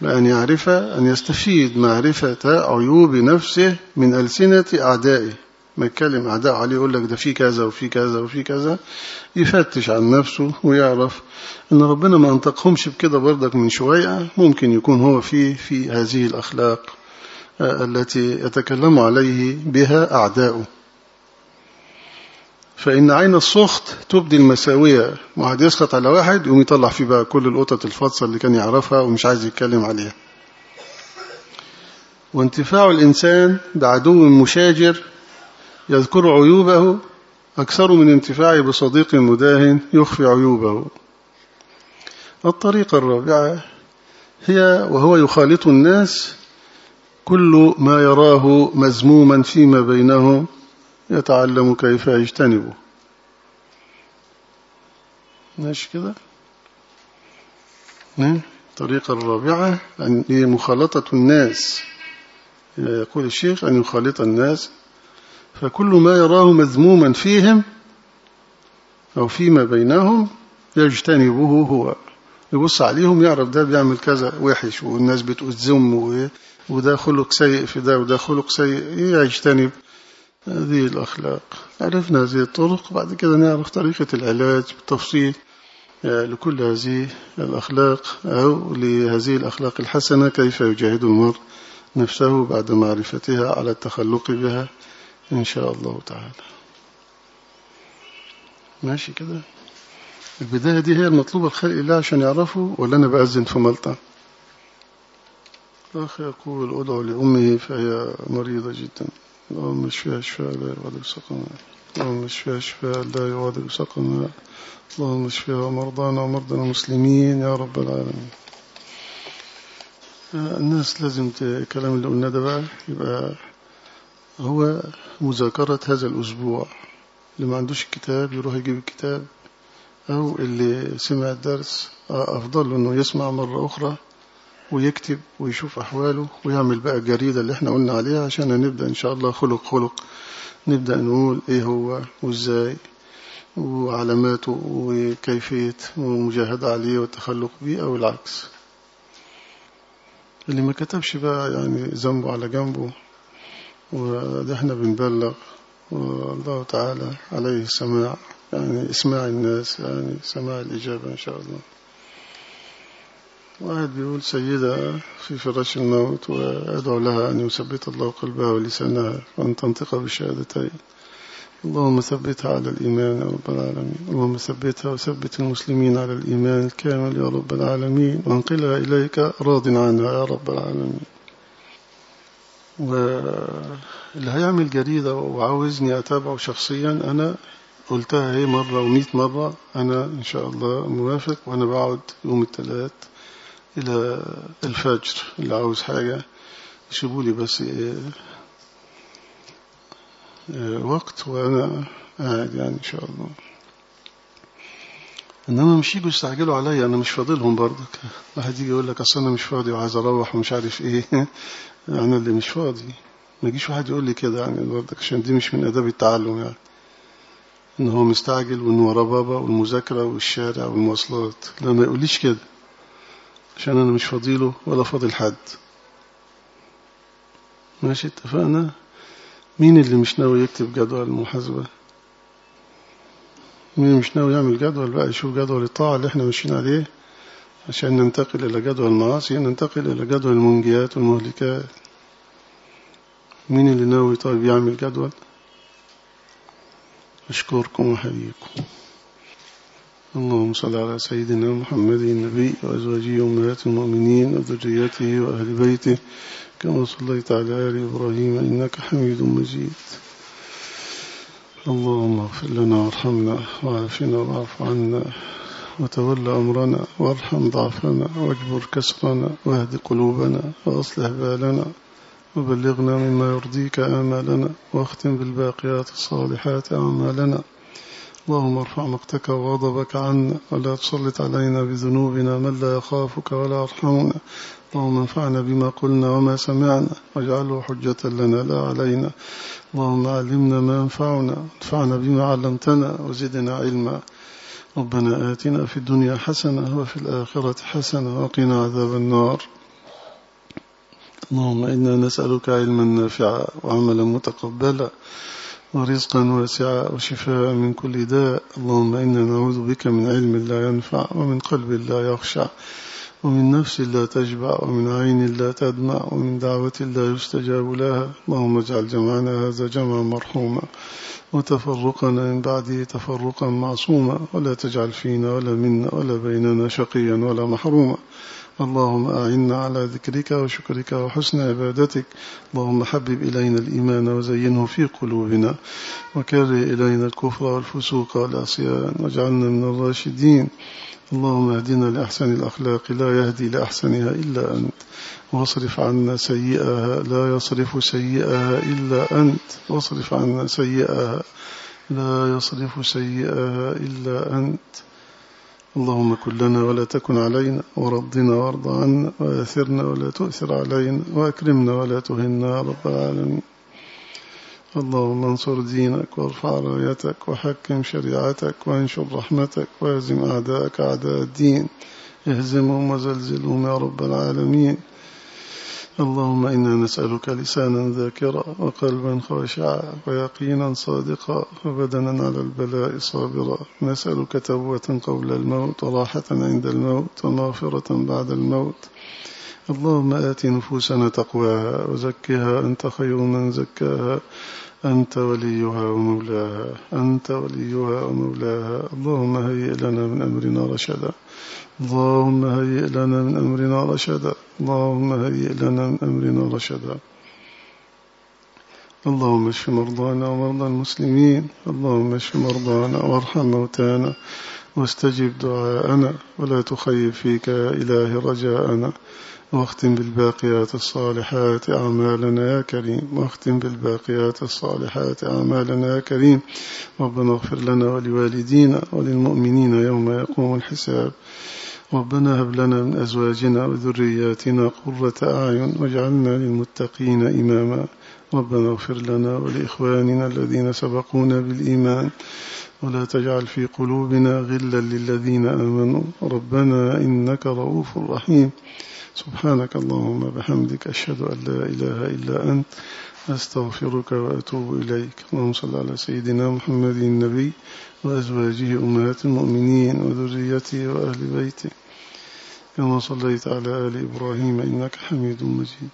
بأن يعرف أن يستفيد معرفة عيوب نفسه من ألسنة أعدائه. ما يتكلم أعداء عليه يقول لك ده في كذا وفي كذا وفي كذا يفتش عن نفسه ويعرف أن ربنا ما أنطقهمش بكده بردك من شوية. ممكن يكون هو فيه في هذه الأخلاق التي يتكلم عليه بها أعداؤه. فإن عين السخط تبدي المساوية. واحد يسخط على واحد يقوم يطلع فيه بقى كل القطط الفاصة اللي كان يعرفها ومش عايز يتكلم عليها. وانتفاع الإنسان بعدو مشاجر يذكر عيوبه أكثر من انتفاعه بصديق مداهن يخفي عيوبه. الطريقة الرابعة هي وهو يخالط الناس كل ما يراه مزموما فيما بينهم. يتعلم كيف يجتنبه. ماشي كده؟ الطريقة الرابعة أن مخالطة الناس. يقول الشيخ أن يخالط الناس. فكل ما يراه مذموما فيهم أو فيما بينهم يجتنبه هو. يبص عليهم يعرف ده بيعمل كذا وحش والناس بتؤذم وده خلق سيء في ده وده خلق سيء يجتنب. هذه الأخلاق. عرفنا هذه الطرق بعد كده نعرف طريقة العلاج بالتفصيل لكل هذه الأخلاق أو لهذه الأخلاق الحسنة كيف يجاهد المرء نفسه بعد معرفتها على التخلق بها؟ إن شاء الله تعالى. ماشي كده؟ البداية دي هي المطلوبة الخلق الله عشان يعرفوا ولا أنا بأذن في ملطة؟ الأخ يقول أدعو لأمه فهي مريضة جدا. اللهم اشفيها شفاء لا يغادر سقما. اللهم اشفيها شفاء لا يغادر سقما. اللهم اشفيها مرضانا ومرضى المسلمين يا رب العالمين. الناس لازم الكلام اللي قلنا ده بقى يبقى هو مذاكرة هذا الأسبوع. اللي ما عندوش الكتاب يروح يجيب الكتاب أو اللي سمع الدرس أفضل له أنه يسمع مرة أخرى. ويكتب ويشوف أحواله ويعمل بقى الجريدة اللي إحنا قلنا عليها عشان نبدأ إن شاء الله خلق خلق. نبدأ نقول إيه هو وإزاي وعلاماته وكيفية المجاهدة عليه والتخلق به أو العكس. اللي ما كتبش بقى يعني ذنبه على جنبه وده إحنا بنبلغ والله تعالى عليه السماع يعني إسماع الناس يعني سماع الإجابة إن شاء الله. واحد بيقول سيدة في فراش الموت وأدعو لها أن يثبت الله قلبها ولسانها وأن تنطق بالشهادتين اللهم ثبتها على الإيمان يا رب العالمين. اللهم ثبتها وثبت المسلمين على الإيمان الكامل يا رب العالمين. وأنقلها إليك راض عنها يا رب العالمين. واللي هيعمل جريدة وعاوزني أتابعه شخصيا أنا قلتها هي مرة ومئة مرة أنا إن شاء الله موافق وأنا بقعد يوم الثلاث إلى الفجر اللي عاوز حاجة يشوفوا لي بس إيه إيه وقت وأنا قاعد يعني إن شاء الله. إنما مش يجوا يستعجلوا عليا أنا مش فاضلهم برضك. واحد يجي يقول لك أصل أنا مش فاضي وعايز أروح ومش عارف إيه. أنا اللي مش فاضي. ما يجيش واحد يقول لي كده يعني برضك عشان دي مش من آداب التعلم يعني. إن هو مستعجل وإن وراه بابا والمذاكرة والشارع والمواصلات. لا ما يقوليش كده. عشان أنا مش فاضيله ولا فاضل حد ماشي اتفقنا؟ مين اللي مش ناوي يكتب جدول المحاسبة؟ مين مش ناوي يعمل جدول بقى؟ يشوف جدول الطاعة اللي إحنا ماشيين عليه عشان ننتقل إلى جدول المعاصي ننتقل إلى جدول المنجيات والمهلكات. مين اللي ناوي طيب يعمل جدول؟ أشكركم وحييكم اللهم صل على سيدنا محمد النبي وأزواجه أمهات المؤمنين وذريته وأهل بيته. كما صليت على آل إبراهيم إنك حميد مجيد. اللهم اغفر لنا وارحمنا وعافنا واعف عنا وتول أمرنا وارحم ضعفنا واجبر كسرنا واهد قلوبنا وأصلح بالنا وبلغنا مما يرضيك آمالنا واختم بالباقيات الصالحات أعمالنا. اللهم ارفع مقتك وغضبك عنا ولا تسلط علينا بذنوبنا من لا يخافك ولا يرحمنا. اللهم انفعنا بما قلنا وما سمعنا واجعله حجة لنا لا علينا. اللهم علمنا ما ينفعنا انفعنا بما علمتنا وزدنا علما. ربنا آتنا في الدنيا حسنة وفي الآخرة حسنة وقنا عذاب النار. اللهم إنا نسألك علما نافعا وعملا متقبلا. ورزقا واسعا وشفاء من كل داء. اللهم إنا نعوذ بك من علم لا ينفع ومن قلب لا يخشع ومن نفس لا تشبع ومن عين لا تدمع ومن دعوة لا يستجاب لها. اللهم اجعل جمعنا هذا جمعا مرحوما وتفرقنا من بعده تفرقا معصوما. ولا تجعل فينا ولا منا ولا بيننا شقيا ولا محروما. اللهم أعنا على ذكرك وشكرك وحسن عبادتك. اللهم حبب إلينا الإيمان وزينه في قلوبنا وكره إلينا الكفر والفسوق والعصيان واجعلنا من الراشدين. اللهم اهدنا لأحسن الأخلاق لا يهدي لأحسنها إلا أنت. واصرف عنا سيئها لا يصرف سيئها إلا أنت. واصرف عنا سيئها لا يصرف سيئها إلا أنت. اللهم كن لنا ولا تكن علينا ورضنا وارض عنا وآثرنا ولا تؤثر علينا وأكرمنا ولا تهنا رب العالمين. اللهم انصر دينك وارفع رايتك وحكم شريعتك وانشر رحمتك وازم أعداءك أعداء الدين. اهزمهم وزلزلهم يا رب العالمين. اللهم إنا نسألك لسانا ذاكرا وقلبا خاشعا ويقينا صادقا وبدنا على البلاء صابرا. نسألك توبة قبل الموت وراحة عند الموت ومغفرة بعد الموت. اللهم آت نفوسنا تقواها وزكها أنت خير من زكاها. أنت وليها ومولاها. أنت وليها ومولاها. اللهم هيئ لنا من أمرنا رشدا. اللهم هيئ لنا من أمرنا رشدا. اللهم هيئ لنا من أمرنا رشدا. اللهم اشف مرضانا ومرضى المسلمين. اللهم اشف مرضانا وارحم موتانا. واستجب دعاءنا. ولا تخيب فيك يا إله رجاءنا. واختم بالباقيات الصالحات أعمالنا يا كريم. واختم بالباقيات الصالحات أعمالنا يا كريم. ربنا اغفر لنا ولوالدينا وللمؤمنين يوم يقوم الحساب. ربنا هب لنا من أزواجنا وذرياتنا قرة أعين واجعلنا للمتقين إماما. ربنا اغفر لنا ولإخواننا الذين سبقونا بالإيمان. ولا تجعل في قلوبنا غلا للذين آمنوا. ربنا إنك رؤوف رحيم. سبحانك اللهم بحمدك أشهد أن لا إله إلا أنت أستغفرك وأتوب إليك. اللهم صل على سيدنا محمد النبي وأزواجه أمهات المؤمنين وذريته وأهل بيته. كما صليت على آل إبراهيم إنك حميد مجيد.